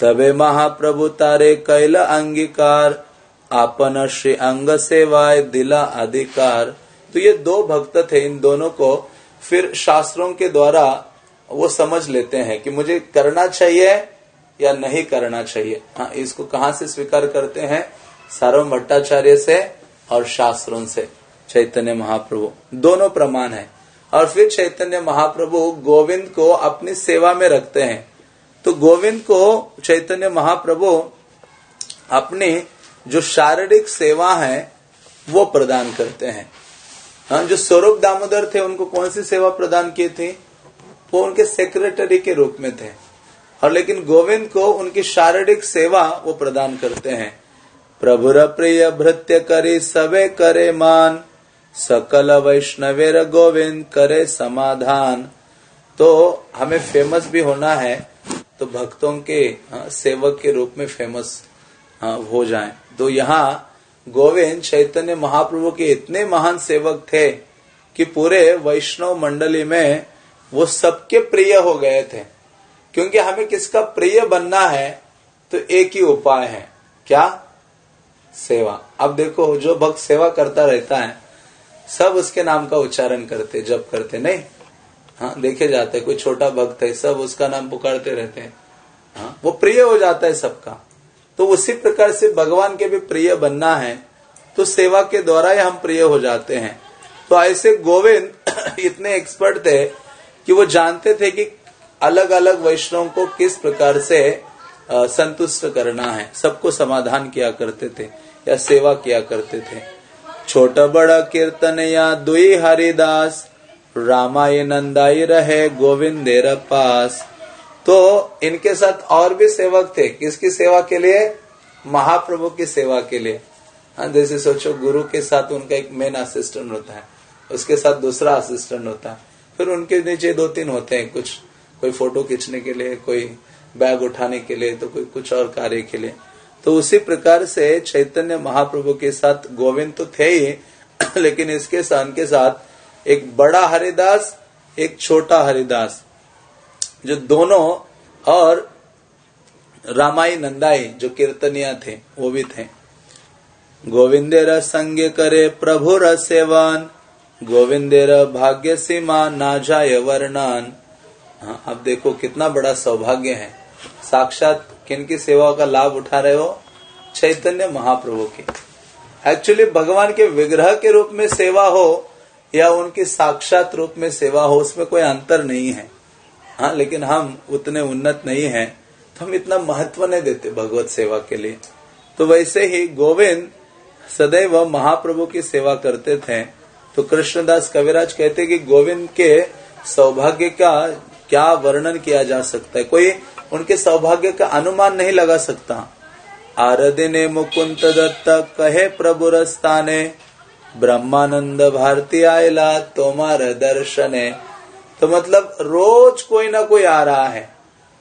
S1: तबे महाप्रभु तारे कैल अंगीकार, आपन श्री अंग सेवाय दिला अधिकार। तो ये दो भक्त थे, इन दोनों को फिर शास्त्रों के द्वारा वो समझ लेते हैं कि मुझे करना चाहिए या नहीं करना चाहिए। हाँ इसको कहा से स्वीकार करते हैं? सार्वम भट्टाचार्य से और शास्त्रों से, चैतन्य महाप्रभु। दोनों प्रमाण है। और फिर चैतन्य महाप्रभु गोविंद को अपनी सेवा में रखते हैं। तो गोविंद को चैतन्य महाप्रभु अपनी जो शारीरिक सेवा है, वो प्रदान करते हैं। हाँ जो स्वरूप दामोदर थे उनको कौन सी सेवा प्रदान की थी? वो उनके सेक्रेटरी के रूप में थे। और लेकिन गोविंद को उनकी शारीरिक सेवा वो प्रदान करते हैं। प्रभुर प्रिय भृत्य करे सवे करे मान। सकल वैष्णवेर गोविंद करे समाधान। तो हमें फ़ेमस भी होना है तो भक्तों के हाँ, सेवक के रूप में फ़ेमस हाँ, हो जाएँ। तो यहाँ गोविंद चैतन्य महाप्रभु के इतने महान सेवक थे कि पूरे वैष्णव मंडली में वो सबके प्रिय हो गए थे। क्योंकि हमें किसका प्रिय बनना है तो एक ही उपाय है। क्या? सेवा। अब देखो, जो भक्त सेवा करता रहता है, सब उसके नाम का उच्चारण करते जब करते, नहीं? हाँ देखे जाते कोई छोटा भक्त है, सब उसका नाम पुकारते रहते हैं। हाँ वो प्रिय हो जाता है सबका। तो उसी प्रकार से भगवान के भी प्रिय बनना है तो सेवा के द्वारा ही हम प्रिय हो जाते हैं। तो ऐसे गोविंद [CLEARS THROAT] इतने एक्सपर्ट थे कि वो जानते थे कि अलग अलग वैष्णव को किस प्रकार से संतुष्ट करना है। सबको समाधान किया करते थे, या सेवा किया करते थे। छोटा बड़ा कीर्तन या दुई हरिदास रामाय नंदाई रहे, गोविंदेर पास। तो इनके साथ और भी सेवक थे। किसकी सेवा के लिए? महाप्रभु की सेवा के लिए। हाँ जैसे सोचो, गुरु के साथ उनका एक मेन असिस्टेंट होता है, उसके साथ दूसरा असिस्टेंट होता है। फिर उनके नीचे दो तीन होते हैं, कुछ, कोई फ़ोटो खींचने के लिए, कोई बैग उठाने के लिए तो कोई कुछ और कार्य के लिए। तो उसी प्रकार से चैतन्य महाप्रभु के साथ गोविंद तो थे ही, [CLEARS THROAT] लेकिन इसके साथ के साथ एक बड़ा हरिदास, एक छोटा हरिदास। जो दोनों और रामाई नंदाई, जो कीर्तनिया थे, वो भी थे। गोविंदेर संग करे प्रभु सेवन, गोविंदेर भाग्य सीमा ना जाय वर्णन। हाँ अब देखो कितना बड़ा सौभाग्य है। साक्षात किन की सेवा का लाभ उठा रहे हो? चैतन्य महाप्रभु की। एक्चुअली भगवान के विग्रह के रूप में सेवा हो या उनकी साक्षात रूप में सेवा हो, उसमें कोई अंतर नहीं है। हाँ लेकिन हम उतने उन्नत नहीं हैं। तो हम इतना महत्व नहीं देते भगवत सेवा के लिए। तो वैसे ही गोविंद सदैव महाप्रभु की सेवा करते थे। तो कृष्णदास कविराज कहते कि गोविंद के सौभाग्य का क्या वर्णन किया जा सकता है? कोई उनके सौभाग्य का अनुमान नहीं लगा सकता। आरदिने मुकुंद दत्त कहे, प्रभु रस्ताने, ब्रह्मानंद भारती आयला तोमार दर्शने। तो मतलब रोज कोई ना कोई आ रहा है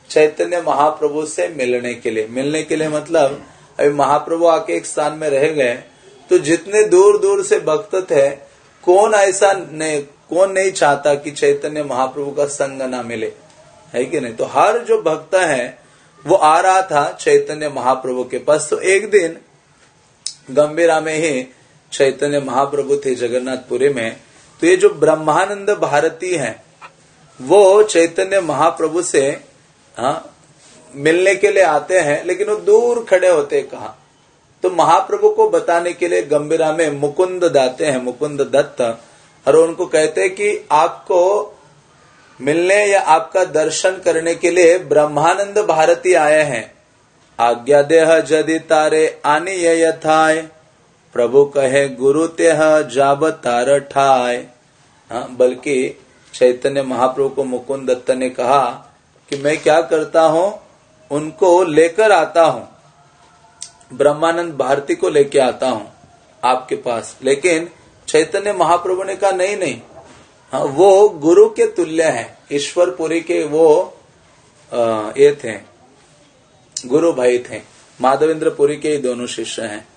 S1: चैतन्य महाप्रभु से मिलने के लिए। मिलने के लिए मतलब अभी महाप्रभु आके एक स्थान में रह गए तो जितने दूर दूर से भक्त थे, कौन ऐसा नहीं कौन नहीं चाहता कि चैतन्य महाप्रभु का संग ना मिले? है कि नहीं? तो हर जो भक्त है, वो आ रहा था चैतन्य महाप्रभु के पास। तो एक दिन गंभीरा में ही चैतन्य महाप्रभु थे जगन्नाथपुरी में। तो ये जो ब्रह्मानंद भारती है वो चैतन्य महाप्रभु से हाँ मिलने के लिए आते हैं लेकिन वो दूर खड़े होते कहा? तो महाप्रभु को बताने के लिए गंभीरा में मुकुंद दाते हैं मुकुंद दत्त और उनको कहते हैं कि आपको मिलने या आपका दर्शन करने के लिए ब्रह्मानंद भारती आए हैं। आज्ञा देह जदि तारे आनी यथाय प्रभु कहे गुरु तेह जाब तार ठाय। हाँ, बल्कि चैतन्य महाप्रभु को मुकुंद दत्त ने कहा कि मैं क्या करता हूँ? उनको लेकर आता हूँ। ब्रह्मानंद भारती को लेके आता हूँ आपके पास। लेकिन चैतन्य महाप्रभु ने कहा, नहीं नहीं। हाँ वो गुरु के तुल्य है। ईश्वरपुरी के वो ये थे। गुरु भाई थे। माधवेंद्र पुरी के ही दोनों शिष्य हैं।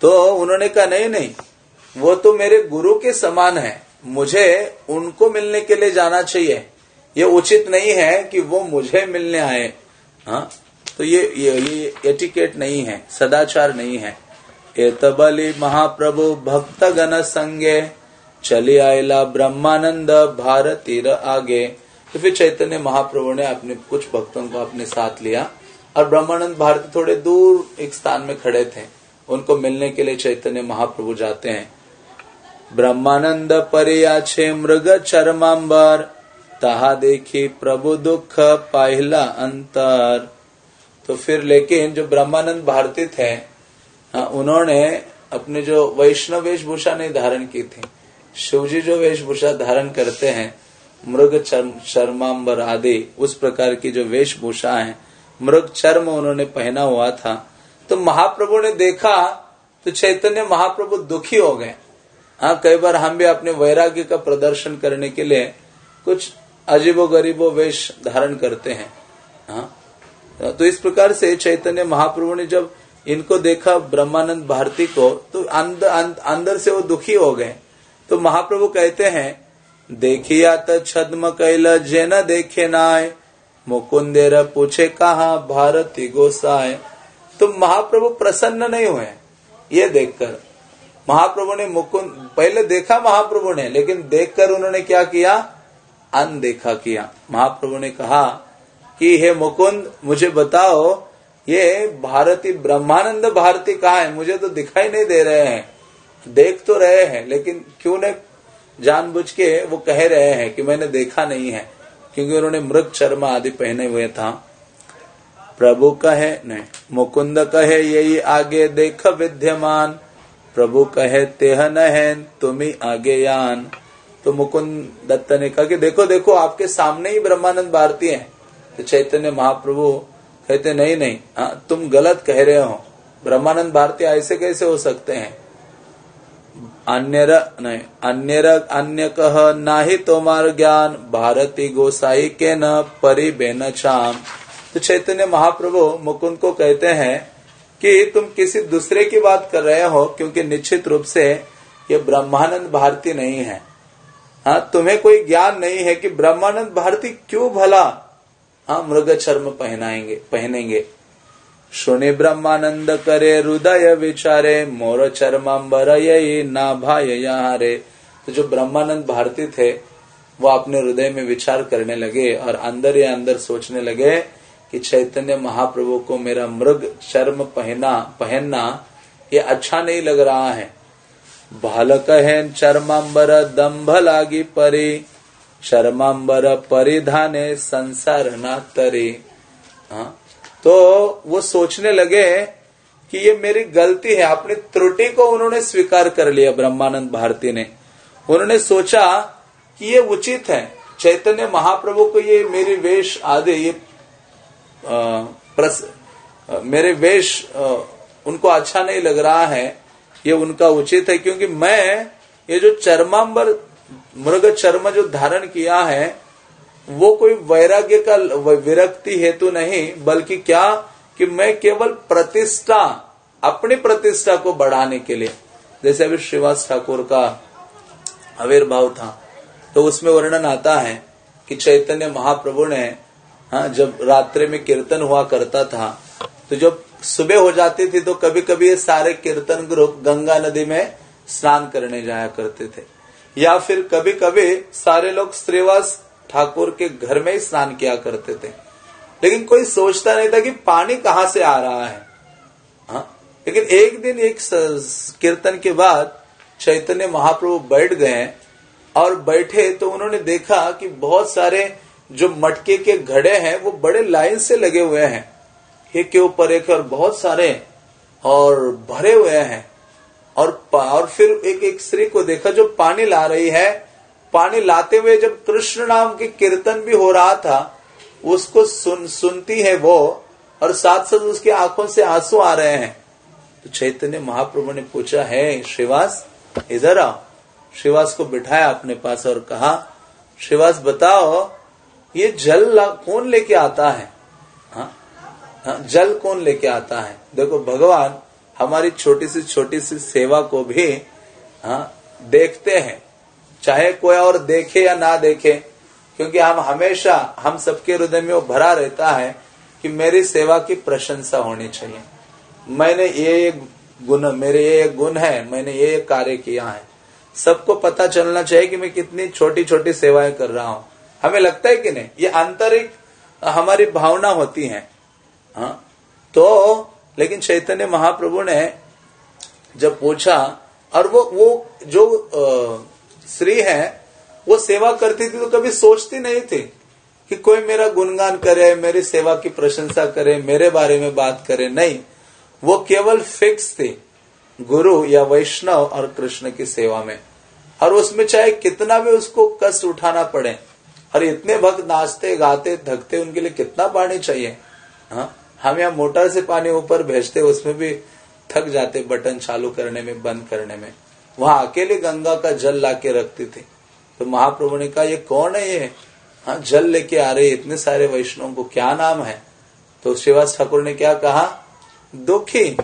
S1: तो उन्होंने कहा, नहीं नहीं। वो तो मेरे गुरु के समान है। मुझे उनको मिलने के लिए जाना चाहिए। ये उचित नहीं है कि वो मुझे मिलने आए। हाँ तो ये ये, ये एटिकेट नहीं है सदाचार नहीं है। एतबली महाप्रभु भक्त गण संगे चली आयला ब्रह्मानंद भारतीर आगे। तो फिर चैतन्य महाप्रभु ने अपने कुछ भक्तों को अपने साथ लिया और ब्रह्मानंद भारती थोड़े दूर एक स्थान में खड़े थे। उनको मिलने के लिए चैतन्य महाप्रभु जाते हैं। ब्रह्मानंद परियाछे मृग चरमांबर तहा देखी प्रभु दुख पहला अंतर। तो फिर लेकिन जो ब्रह्मानंद भारती थे हाँ, उन्होंने अपने जो वैष्णव वेशभूषा नहीं धारण की थी शिवजी जो वेशभूषा धारण करते हैं मृग चर्माम्बर आदि उस प्रकार की जो वेशभूषा है मृग चर्म उन्होंने पहना हुआ था। तो महाप्रभु ने देखा तो चैतन्य महाप्रभु दुखी हो गए। हाँ कई बार हम भी अपने वैराग्य का प्रदर्शन करने के लिए कुछ अजीबो गरीबो वेश धारण करते हैं। हाँ तो इस प्रकार से चैतन्य महाप्रभु ने जब इनको देखा ब्रह्मानंद भारती को तो अंदर अंदर से वो दुखी हो गए। तो महाप्रभु कहते हैं, देखिया तो छद्म कैल जे न देखे नाय, मुकुंदेर पूछे कहा भारती गोसाए तो महाप्रभु प्रसन्न नहीं हुए, ये देखकर। महाप्रभु ने मुकुंद, पहले देखा महाप्रभु ने, लेकिन देखकर उन्होंने क्या किया? अनदेखा किया। महाप्रभु ने कहा कि, हे मुकुंद, मुझे बताओ, ये भारती, ब्रह्मानंद भारती कहा है? मुझे तो दिखाई नहीं दे रहे हैं। देख तो रहे हैं, लेकिन क्यों ने जानबूझ के वो कह रहे हैं कि मैंने देखा नहीं है, क्योंकि उन्होंने मृग चर्म आदि पहने हुए था। प्रभु कहे, नहीं, मुकुंद कहे, यही आगे देख विद्यमान। प्रभु कहे तेह न है तुम ही आगे यान। तो मुकुंद दत्त ने कहा कि देखो देखो आपके सामने ही ब्रह्मानंद भारती हैं। तो चैतन्य महाप्रभु कहते नहीं नहीं आ, हाँ, तुम गलत कह रहे हो। ब्रह्मानंद भारती ऐसे कैसे हो सकते हैं? अन्य नहीं अन्य अन्य कह ना ही तुम्हार ज्ञान भारती गोसाई के न परि बेन चाम तो चैतन्य महाप्रभु मुकुंद को कहते हैं कि तुम किसी दूसरे की बात कर रहे हो, क्योंकि निश्चित रूप से ये ब्रह्मानंद भारती नहीं है। हाँ तुम्हें कोई ज्ञान नहीं है कि ब्रह्मानंद भारती क्यों भला? हाँ मृग चर्म पहनाएँगे, पहनेंगे। सुनि ब्रह्मानंद करे हृदय विचारे, मोर चर्माम्बर यही ना भाई रे तो जो ब्रह्मानंद भारती थे, वो अपने हृदय में विचार करने लगे और अंदर या अंदर सोचने लगे कि चैतन्य महाप्रभु को मेरा मृग चर्म पहना, पहनना, ये अच्छा नहीं लग रहा है। बालक है चर्मांबर दम्भ लागी परी, चर्मांबर परिधाने संसार न तरी। हाँ? तो वो सोचने लगे कि ये मेरी गलती है, अपनी त्रुटि को उन्होंने स्वीकार कर लिया, ब्रह्मानंद भारती ने। उन्होंने सोचा कि ये उचित है। चैतन्य महाप्रभु को ये मेरी वेश, आदि, ये प्रस, मेरे वेश उनको अच्छा नहीं लग रहा है ये उनका उचित है क्योंकि मैं ये जो चर्मांबर मृग चर्म जो धारण किया है वो कोई वैराग्य का विरक्ति हेतु नहीं बल्कि क्या कि मैं केवल प्रतिष्ठा अपनी प्रतिष्ठा को बढ़ाने के लिए। जैसे अभी श्रीवास ठाकुर का आविर्भाव था तो उसमें वर्णन आता है कि चैतन्य महाप्रभु ने हाँ जब रात्रि में कीर्तन हुआ करता था तो जब सुबह हो जाती थी तो कभी कभी ये सारे कीर्तन ग्रुप गंगा नदी में स्नान करने जाया करते थे या फिर कभी कभी सारे लोग श्रीवास ठाकुर के घर में ही स्नान किया करते थे लेकिन कोई सोचता नहीं था कि पानी कहाँ से आ रहा है हा? लेकिन एक दिन, एक कीर्तन के बाद चैतन्य महाप्रभु बैठ गए और बैठे तो उन्होंने देखा कि बहुत सारे जो मटके के घड़े हैं, वो बड़े लाइन से लगे हुए हैं। एक के ऊपर एक और बहुत सारे और भरे हुए हैं। और और फिर एक एक स्त्री को देखा जो पानी ला रही है। पानी लाते हुए जब कृष्ण नाम के कीर्तन भी हो रहा था, उसको सुन, सुनती है वो, और साथ साथ उसकी आँखों से आँसू आ रहे हैं। तो चैतन्य महाप्रभु ने पूछा, है श्रीवास इधर आओ। श्रीवास को बिठाया अपने पास और कहा श्रीवास बताओ ये जल कौन लेके आता है हा? हा? जल कौन लेके आता है देखो, भगवान हमारी छोटी सी छोटी सी सेवा को भी, हा? देखते हैं चाहे कोई और देखे या ना देखे, क्योंकि हम हमेशा, हम सबके हृदय में वो भरा रहता है कि मेरी सेवा की प्रशंसा होनी चाहिए मैंने ये एक गुण, मेरे ये एक गुण है, मैंने ये एक कार्य किया है सबको पता चलना चाहिए कि मैं कितनी छोटी छोटी सेवाएँ कर रहा हूँ हमें लगता है कि नहीं? ये आंतरिक, हमारी भावना होती है। हाँ? तो लेकिन चैतन्य महाप्रभु ने जब पूछा, और वो वो जो स्त्री है, वो सेवा करती थी तो कभी सोचती नहीं थी कि कोई मेरा गुणगान करे, मेरी सेवा की प्रशंसा करे, मेरे बारे में बात करे। नहीं, वो केवल फिक्स थी, गुरु या वैष्णव और कृष्ण की सेवा में। और उसमें चाहे कितना भी उसको कष्ट उठाना पड़े और इतने भक्त नाचते, गाते, थकते, उनके लिए कितना पानी चाहिए? हाँ? हम यहाँ मोटर से पानी ऊपर भेजते, उसमें भी थक जाते बटन चालू करने में, बंद करने में। वहाँ अकेले गंगा का जल ला के रखती थी। तो महाप्रभु ने कहा, ये कौन है ये? हाँ जल लेके आ रहे इतने सारे वैष्णव को, क्या नाम है? तो श्रीवास ठाकुर ने क्या कहा, दुखी।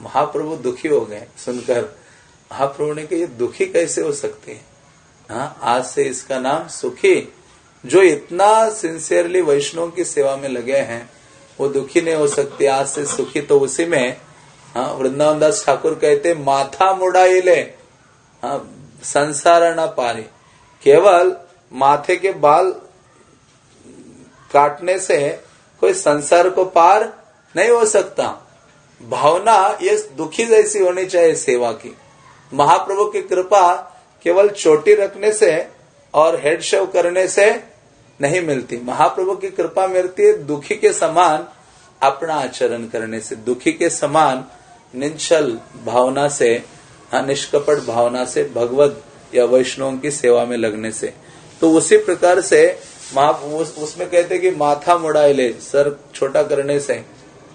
S1: महाप्रभु दुखी हो गए सुनकर। महाप्रभु ने कहा, ये दुखी कैसे हो सकते हैं? हाँ आज से इसका नाम सुखी। जो इतना सिंसियरली वैष्णव की सेवा में लगे हैं, वो दुखी नहीं हो सकते, आज से सुखी तो उसी में। हाँ वृंदावन दास ठाकुर कहते, माथा मुड़ाई ले। हाँ संसार न पारी। केवल माथे के बाल काटने से कोई संसार को पार नहीं हो सकता। भावना ये दुखी जैसी होनी चाहिए सेवा की। महाप्रभु की कृपा केवल चोटी रखने से और हेड शेव करने से नहीं मिलती। महाप्रभु की कृपा मिलती है दुखी के समान अपना आचरण करने से। दुखी के समान निश्चल भावना से हाँ, निष्कपट भावना से भगवत या वैष्णव की सेवा में लगने से। तो उसी प्रकार से महा उस, उसमें कहते कि माथा मुड़ा ले सर छोटा करने से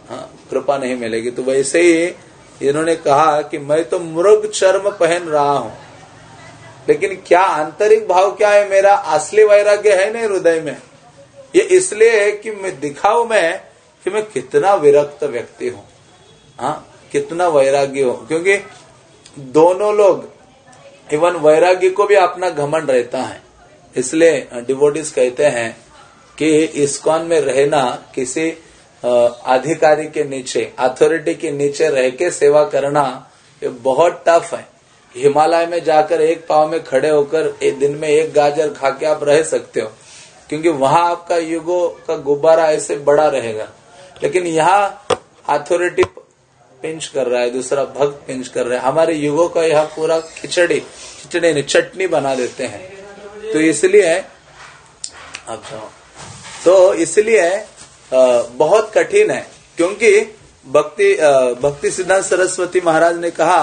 S1: हाँ कृपा नहीं मिलेगी। तो वैसे ही इन्होंने कहा कि मैं तो मृग चर्म पहन रहा हूँ। लेकिन क्या आंतरिक भाव क्या है? मेरा असली वैराग्य है नहीं हृदय में? ये इसलिए है कि मैं दिखाऊ में कि मैं कितना विरक्त व्यक्ति हूँ। हाँ कितना वैराग्य हूँ। क्योंकि दोनों लोग, इवन वैराग्य को भी अपना घमंड रहता है। इसलिए डिवोटिस कहते हैं कि इस्कॉन में रहना किसी अधिकारी के नीचे अथॉरिटी के नीचे रह के सेवा करना ये बहुत टफ है। हिमालय में जाकर एक पाव में खड़े होकर एक दिन में एक गाजर खा के आप रह सकते हो। क्योंकि वहाँ आपका युगो का गुब्बारा ऐसे बड़ा रहेगा। लेकिन यहाँ अथॉरिटी पिंच कर रहा है, दूसरा भक्त पिंच कर रहा है। हमारे युगों का यह पूरा खिचड़ी खिचड़ी नहीं, चटनी बना देते हैं। तो इसलिए जाओ। तो इसलिए बहुत कठिन है। क्योंकि भक्ति भक्ति सिद्धांत सरस्वती महाराज ने कहा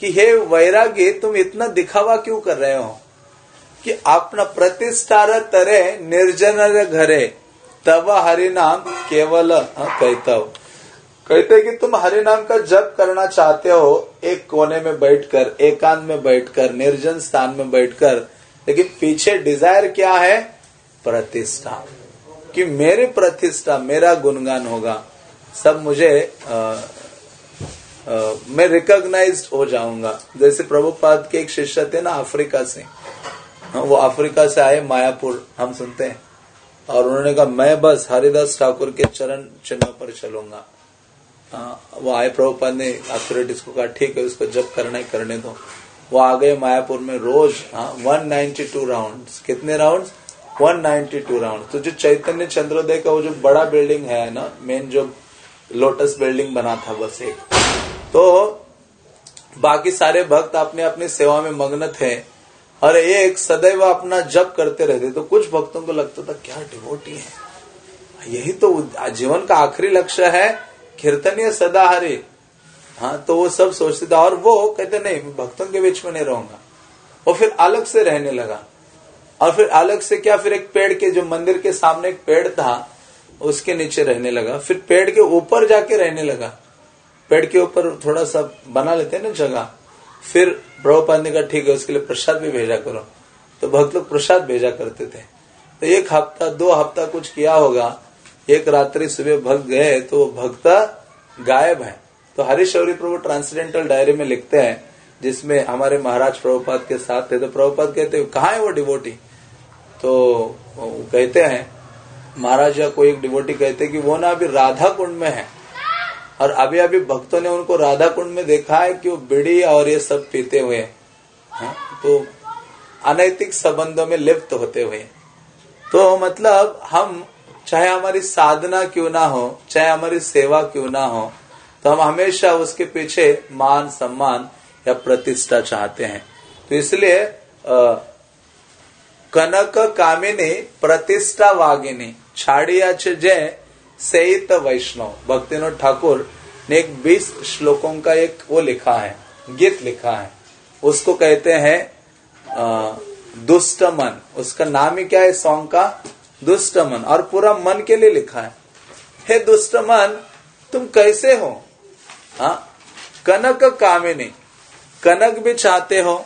S1: कि हे वैरागी तुम इतना दिखावा क्यों कर रहे हो? कि अपना प्रतिष्ठार तरे निर्जन घरे तब हरि नाम केवल कहता हो। कहते कि तुम हरि नाम का जप करना चाहते हो एक कोने में बैठकर एकांत में बैठकर निर्जन स्थान में बैठकर लेकिन पीछे डिज़ायर क्या है? प्रतिष्ठा। कि मेरी प्रतिष्ठा मेरा गुणगान होगा। सब मुझे आ, मैं रिकॉग्नाइज्ड हो जाऊँगा। जैसे प्रभुपाद के एक शिष्य थे ना अफ्रीका से। वो अफ्रीका से आए, मायापुर, हम सुनते हैं। और उन्होंने कहा, मैं बस हरिदास ठाकुर के चरण चिन्ह पर चलूँगा। वो आए, प्रभुपाद ने अथॉरिटीज को कहा, ठीक है उसको जब करना ही, करने दो। वो आ गए मायापुर में रोज वन नाइन्टी टू राउंड कितने round one ninety two round तो जो चैतन्य चंद्रोदय का वो जो बड़ा बिल्डिंग है ना मेन जो लोटस बिल्डिंग बना था बस एक। तो बाकी सारे भक्त अपने अपनी सेवा में मग्न थे। और एक सदैव अपना जप करते रहते। तो कुछ भक्तों को लगता था, क्या डिवोटी है? यही तो जीवन का आखिरी लक्ष्य है, कीर्तनीय सदा हरे हाँ तो वो सब सोचते थे। और वो कहते, नहीं भक्तों के बीच में नहीं रहूँगा। वो फिर अलग से रहने लगा। और फिर अलग से क्या, फिर एक पेड़ के, जो मंदिर के सामने एक पेड़ था, उसके नीचे रहने लगा। फिर पेड़ के ऊपर जाके रहने लगा। पेड़ के ऊपर थोड़ा सा बना लेते हैं ना जगह। फिर प्रभुपाद ने कहा ठीक है, उसके लिए प्रसाद भी भेजा करो। तो भक्त लोग प्रसाद भेजा करते थे। तो एक हफ़्ता, दो हफ़्ता कुछ किया होगा। एक रात्रि सुबह भक्त गए तो भक्त गायब है। तो हरीशौरी प्रभु ट्रांसडेंटल डायरी में लिखते हैं, जिसमें हमारे महाराज प्रभुपाद के साथ थे। तो प्रभुपाद कहते कहा है वो डिवोटी तो कहते हैं, महाराज या कोई एक डिवोटी कहते कि वो ना अभी राधा कुंड में है। और अभी अभी भक्तों ने उनको राधा कुंड में देखा है कि वो बिड़ी और ये सब पीते हुए हाँ, तो अनैतिक संबंधों में लिप्त होते हुए। तो मतलब हम चाहे हमारी साधना क्यों ना हो चाहे हमारी सेवा क्यों ना हो तो हम हमेशा उसके पीछे मान सम्मान या प्रतिष्ठा चाहते हैं। तो इसलिए कनक कामिनी प्रतिष्ठा वागिनी छाड़िया जय सहित वैष्णव, भक्तिनोद ठाकुर ने एक बीस श्लोकों का एक वो लिखा है, गीत लिखा है। उसको कहते हैं दुष्ट मन। उसका नाम ही क्या है सॉन्ग का? दुष्ट मन। और पूरा मन के लिए लिखा है। हे दुष्ट मन, तुम कैसे हो? हा? कनक कामिनी। कनक भी चाहते हो?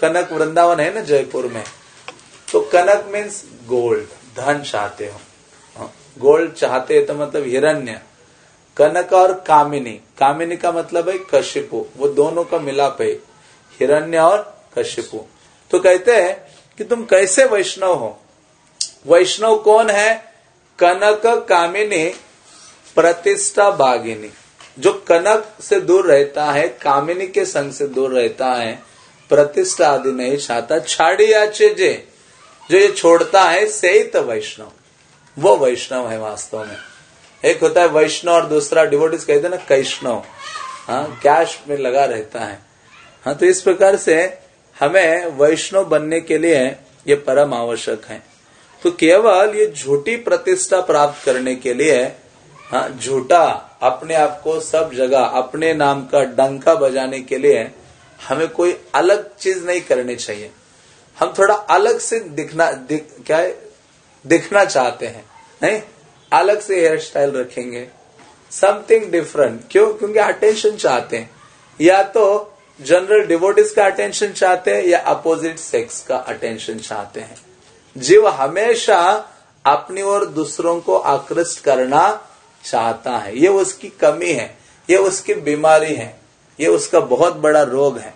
S1: कनक वृंदावन है ना जयपुर में? तो कनक मीन्स गोल्ड धन चाहते हो। गोल्ड चाहते है तो मतलब हिरण्य, कनक और कामिनी। कामिनी का मतलब है कश्यपु। वो दोनों का मिलाप है, हिरण्य और कश्यपु। तो कहते हैं कि तुम कैसे वैष्णव हो? वैष्णव कौन है? कनक, कामिनी, प्रतिष्ठा, बागिनी। जो कनक से दूर रहता है, कामिनी के संग से दूर रहता है, प्रतिष्ठा आदि नहीं चाहता। छाड़ी या चेजे जो ये छोड़ता है से ही तो वैष्णव। वो वैष्णव है वास्तव में। एक होता है वैष्णव और दूसरा डिवोटिस कहते ना कैष्णव। हाँ कैश में लगा रहता है। हाँ तो इस प्रकार से हमें वैष्णव बनने के लिए ये परम आवश्यक है। तो केवल ये झूठी प्रतिष्ठा प्राप्त करने के लिए हाँ झूठा अपने आप को सब जगह अपने नाम का डंका बजाने के लिए हमें कोई अलग चीज़ नहीं करनी चाहिए। हम थोड़ा अलग से दिखना दिख, क्या है? दिखना चाहते हैं, नहीं? अलग से हेयर स्टाइल रखेंगे। समथिंग डिफरेंट क्यों? क्योंकि अटेंशन चाहते हैं। या तो जनरल डिवोटिस का अटेंशन चाहते हैं, या अपोजिट सेक्स का अटेंशन चाहते हैं। जीव हमेशा अपनी और दूसरों को आकृष्ट करना चाहता है। ये उसकी कमी है। ये उसकी बीमारी है। ये उसका बहुत बड़ा रोग है।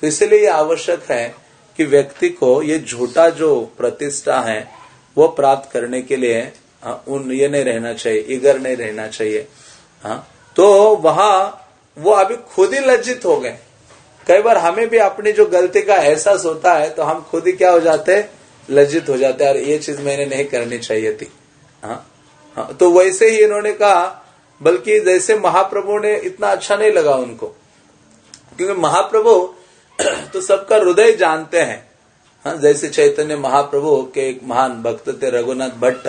S1: तो इसलिए ये आवश्यक है कि व्यक्ति को ये झूठा जो प्रतिष्ठा है वो प्राप्त करने के लिए उन ये नहीं रहना चाहिए, इगर नहीं रहना चाहिए हाँ तो वहाँ वो अभी खुद ही लज्जित हो गए। कई बार हमें भी अपनी जो गलती का एहसास होता है तो हम खुद ही क्या हो जाते लज्जित हो जाते हैं ये चीज़ मैंने नहीं करनी चाहिए थी। हाँ हाँ तो वैसे ही इन्होंने कहा, बल्कि जैसे महाप्रभु ने इतना अच्छा नहीं लगा उनको। क्योंकि महाप्रभु [CLEARS THROAT] तो सबका हृदय जानते हैं हाँ। जैसे चैतन्य महाप्रभु के एक महान भक्त थे, रघुनाथ भट्ट।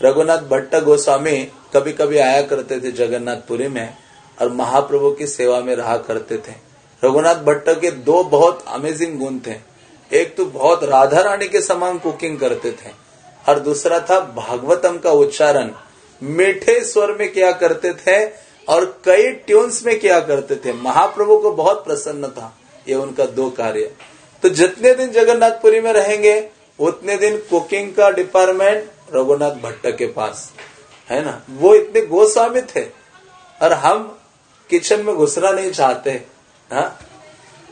S1: रघुनाथ भट्ट गोस्वामी कभी कभी आया करते थे जगन्नाथपुरी में और महाप्रभु की सेवा में रहा करते थे। रघुनाथ भट्ट के दो बहुत अमेजिंग गुण थे। एक तो बहुत राधा रानी के समान कुकिंग करते थे और दूसरा था भागवतम का उच्चारण, मीठे स्वर में किया करते थे और कई ट्यून्स में किया करते थे? महाप्रभु को बहुत प्रसन्न था, ये उनका दो कार्य। तो जितने दिन जगन्नाथपुरी में रहेंगे, उतने दिन कुकिंग का डिपार्टमेंट रघुनाथ भट्ट के पास। है ना? वो इतने गोस्वामी थे, और हम किचन में घुसना नहीं चाहते, हा?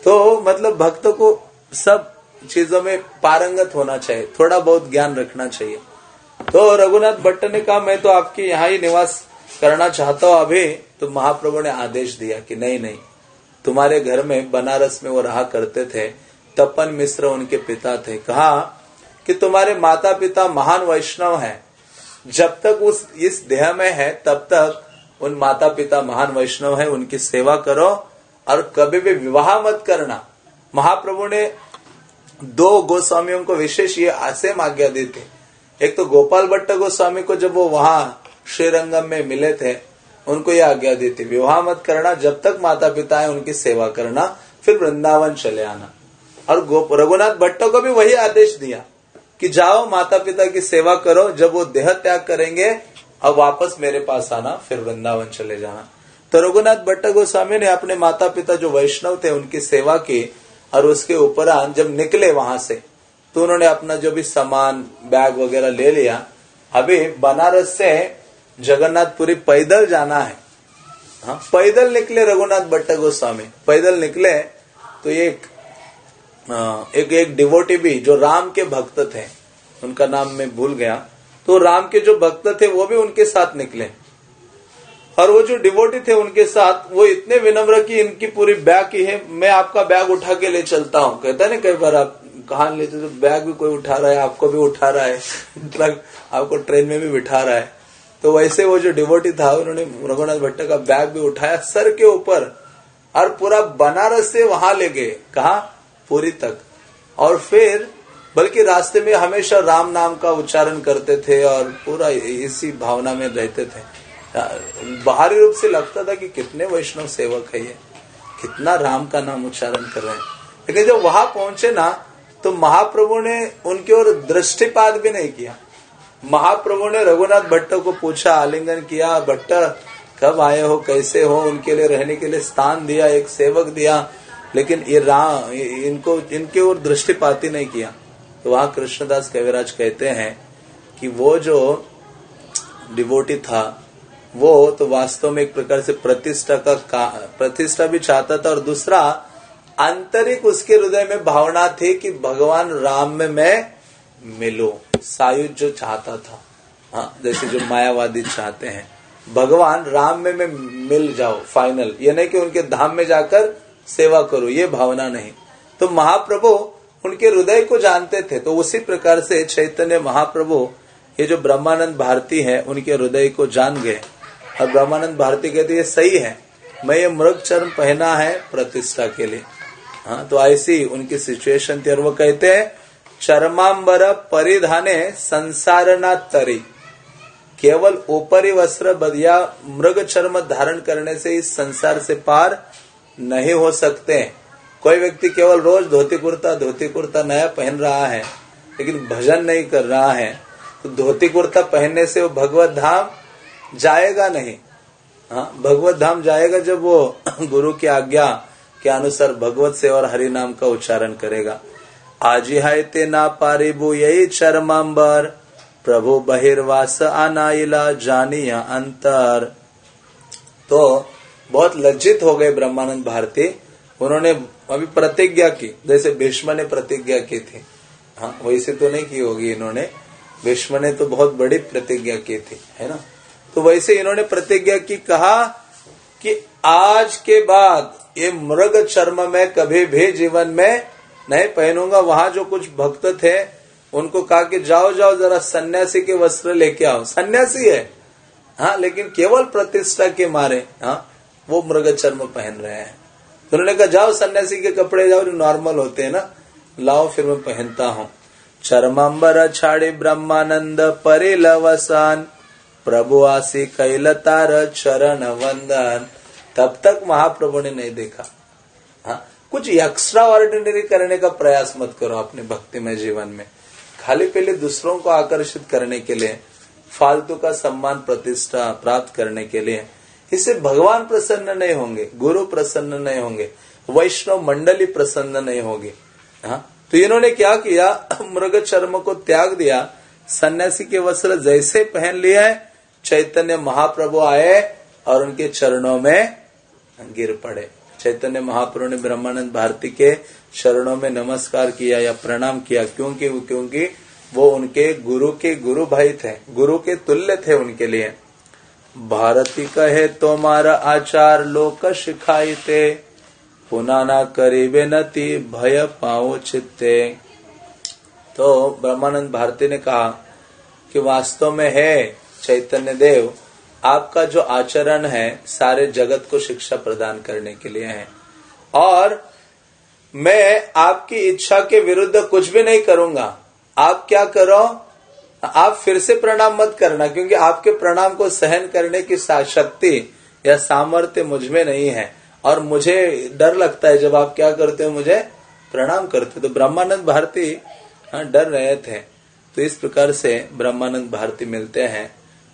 S1: तो मतलब भक्तों को सब चीज़ों में पारंगत होना चाहिए, थोड़ा बहुत ज्ञान रखना चाहिए। तो रघुनाथ भट्ट ने कहा, मैं तो आपके यहाँ ही निवास करना चाहता हूँ अभी। तो महाप्रभु ने आदेश दिया कि नहीं नहीं, तुम्हारे घर में बनारस में वो रहा करते थे तपन मिश्र उनके पिता थे। कहा कि तुम्हारे माता पिता महान वैष्णव हैं। जब तक उस, इस देह में है, तब तक उन माता पिता महान वैष्णव है, उनकी सेवा करो और कभी भी विवाह मत करना। महाप्रभु ने दो गोस्वामियों को विशेष ये आसेम आज्ञा दी थी। एक तो गोपाल भट्ट गोस्वामी को जब वो वहाँ श्रीरंगम में मिले थे, उनको ये आज्ञा दी थी, विवाह मत करना, जब तक माता पिता है, उनकी सेवा करना, फिर वृंदावन चले आना। और रघुनाथ भट्टो को भी वही आदेश दिया कि जाओ माता पिता की सेवा करो, जब वो देह त्याग करेंगे, अब वापस मेरे पास आना, फिर वृंदावन चले जाना। तो रघुनाथ भट्ट गोस्वामी ने अपने माता पिता जो वैष्णव थे, उनकी सेवा की और उसके उपरांत जब निकले वहाँ से तो उन्होंने अपना जो भी सामान, बैग वगैरह ले लिया। अभी बनारस से जगन्नाथपुरी पैदल जाना है। हाँ पैदल निकले रघुनाथ भट्ट गोस्वामी। पैदल निकले तो एक एक एक डिवोटी भी जो राम के भक्त थे, उनका नाम मैं भूल गया। तो राम के जो भक्त थे, वो भी उनके साथ निकले। और वो जो डिवोटी थे, उनके साथ, वो इतने विनम्र की इनकी पूरी बैग की है, मैं आपका बैग उठा के ले चलता हूँ। कहता है ना, कई बार आप कहा लेते तो बैग भी कोई उठा रहा है, आपको भी उठा रहा है। ट्रक [LAUGHS] आपको ट्रेन में भी बिठा रहा है। तो वैसे वो जो डिवोटी था, उन्होंने रघुनाथ भट्ट का बैग भी उठाया, सर के ऊपर, और पूरा बनारस से वहाँ ले गए। कहा? पूरी तक। और फिर, बल्कि रास्ते में हमेशा राम नाम का उच्चारण करते थे और पूरा इसी भावना में रहते थे। बाहरी रूप से लगता था कि कितने वैष्णव सेवक है ये, कितना राम का नाम उच्चारण कर रहे हैं। लेकिन जब वहाँ पहुँचे ना तो महाप्रभु ने उनकी ओर दृष्टिपात भी नहीं किया। महाप्रभु ने रघुनाथ भट्ट को पूछा, आलिंगन किया, भट्ट, कब आए हो, कैसे हो, उनके लिए रहने के लिए स्थान दिया, एक सेवक दिया लेकिन ये राम इनको इनके ओर दृष्टिपात नहीं किया। तो वहाँ कृष्णदास कविराज कहते हैं कि वो जो डिवोटी था वो तो वास्तव में एक प्रकार से प्रतिष्ठा का, का प्रतिष्ठा भी चाहता था और दूसरा आंतरिक उसके हृदय में भावना थी कि भगवान राम में मैं मिलूं। सायुज जो चाहता था। हाँ जैसे जो मायावादी चाहते हैं। भगवान राम में मैं मिल जाओ फाइनल ये नहीं कि उनके धाम में जाकर सेवा करो, ये भावना नहीं। तो महाप्रभु उनके हृदय को जानते थे तो उसी प्रकार से चैतन्य महाप्रभु, ये जो ब्रह्मानंद भारती है, उनके हृदय को जान गए। और ब्रह्मानंद भारती कहते, ये सही है, मैं ये मृग चर्म पहना है प्रतिष्ठा के लिए। हाँ तो ऐसी उनकी सिचुएशन थी। और वो कहते हैं, चरमांबर परिधाने संसार तरी केवल ऊपरी वस्त्र बदिया मृग चर्म धारण करने से इस संसार से पार नहीं हो सकते। कोई व्यक्ति केवल रोज धोती कुर्ता धोती कुर्ता नया पहन रहा है, लेकिन भजन नहीं कर रहा है तो धोती कुर्ता पहनने से वो भगवत धाम जाएगा नहीं। हाँ भगवत धाम जाएगा जब वो [COUGHS] गुरु की आज्ञा के अनुसार भगवत से और हरि नाम का उच्चारण करेगा। आजिहायते ना पारिबु, यही चरमांबर। प्रभु बहिर्वास आनाइला जानिया अंतर। तो बहुत लज्जित हो गए ब्रह्मानंद भारती उन्होंने अभी प्रतिज्ञा की, जैसे भीष्म ने प्रतिज्ञा की थी। हाँ वैसे तो नहीं की होगी इन्होंने। भीष्म ने तो बहुत बड़ी प्रतिज्ञा की थी, है ना? तो वैसे इन्होंने प्रतिज्ञा की, कहा कि आज के बाद ये मृग चर्म में कभी भी जीवन में नहीं पहनूँगा। वहाँ जो कुछ भक्त थे, उनको कहा कि जाओ जाओ, जरा सन्यासी के वस्त्र लेके आओ। सन्यासी है। हाँ लेकिन केवल प्रतिष्ठा के मारे हाँ वो मृग चर्म पहन रहे हैं। तो उन्होंने कहा, जाओ सन्यासी के कपड़े जाओ, जो नॉर्मल होते हैं ना, लाओ, फिर मैं पहनता हूँ। चरमांबर छाड़ी ब्रह्मानंद परिलवसान प्रभु आसी कैलतार चरण वंदन। तब तक महाप्रभु ने नहीं देखा। हाँ कुछ एक्स्ट्रा ऑर्डिनरी करने का प्रयास मत करो अपने भक्तिमय जीवन में। खाली पहले दूसरों को आकर्षित करने के लिए, फालतू का सम्मान प्रतिष्ठा प्राप्त करने के लिए इससे भगवान प्रसन्न नहीं होंगे, गुरु प्रसन्न नहीं होंगे, वैष्णव मंडली प्रसन्न नहीं होगी। हाँ? तो इन्होंने क्या किया? [COUGHS] मृग चर्म को त्याग दिया। सन्यासी के वस्त्र जैसे पहन है, चैतन्य महाप्रभु आए और उनके चरणों में गिर पड़े। चैतन्य महाप्रभु ने ब्रह्मानंद भारती के चरणों में नमस्कार किया या प्रणाम किया। क्योंकि क्योंकि वो उनके गुरु के गुरु भाई थे, गुरु के तुल्य थे उनके लिए। भारती कहे, तुम्हारा आचार लोक सिखाई थे पुनाना करीबे नति, भय पाओ चित्ते। तो ब्रह्मानंद भारती ने कहा कि वास्तव में है, चैतन्य देव, आपका जो आचरण है, सारे जगत को शिक्षा प्रदान करने के लिए है। और मैं आपकी इच्छा के विरुद्ध कुछ भी नहीं करूँगा। आप क्या करो आप फिर से प्रणाम मत करना, क्योंकि आपके प्रणाम को सहन करने की शक्ति या सामर्थ्य मुझमें नहीं है। और मुझे डर लगता है, जब आप क्या करते हो, मुझे प्रणाम करते तो ब्रह्मानंद भारती हाँ डर रहे थे। तो इस प्रकार से ब्रह्मानंद भारती मिलते हैं।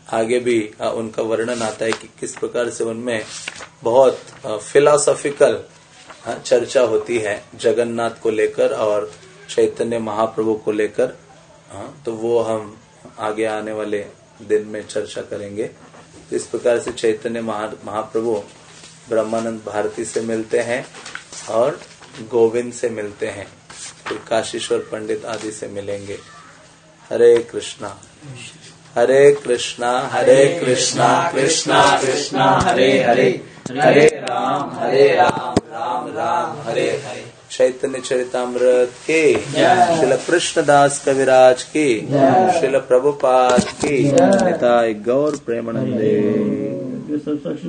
S1: आगे भी उनका वर्णन आता है कि किस प्रकार से उनमें बहुत फिलोसॉफिकल चर्चा होती है, जगन्नाथ को लेकर और चैतन्य महाप्रभु को लेकर। तो वो हम आगे आने वाले दिन में चर्चा करेंगे। तो इस प्रकार से चैतन्य महाप्रभु ब्रह्मानंद भारती से मिलते हैं और गोविंद से मिलते हैं। फिर काशीश्वर पंडित आदि से मिलेंगे। हरे कृष्णा। हरे कृष्णा हरे कृष्णा कृष्णा कृष्णा, हरे हरे। हरे राम हरे राम राम राम, हरे हरे। चैतन्य चरितमृत के शिल कृष्ण दास कविराज के शिल प्रभुपाद की गौर प्रेमानंदे।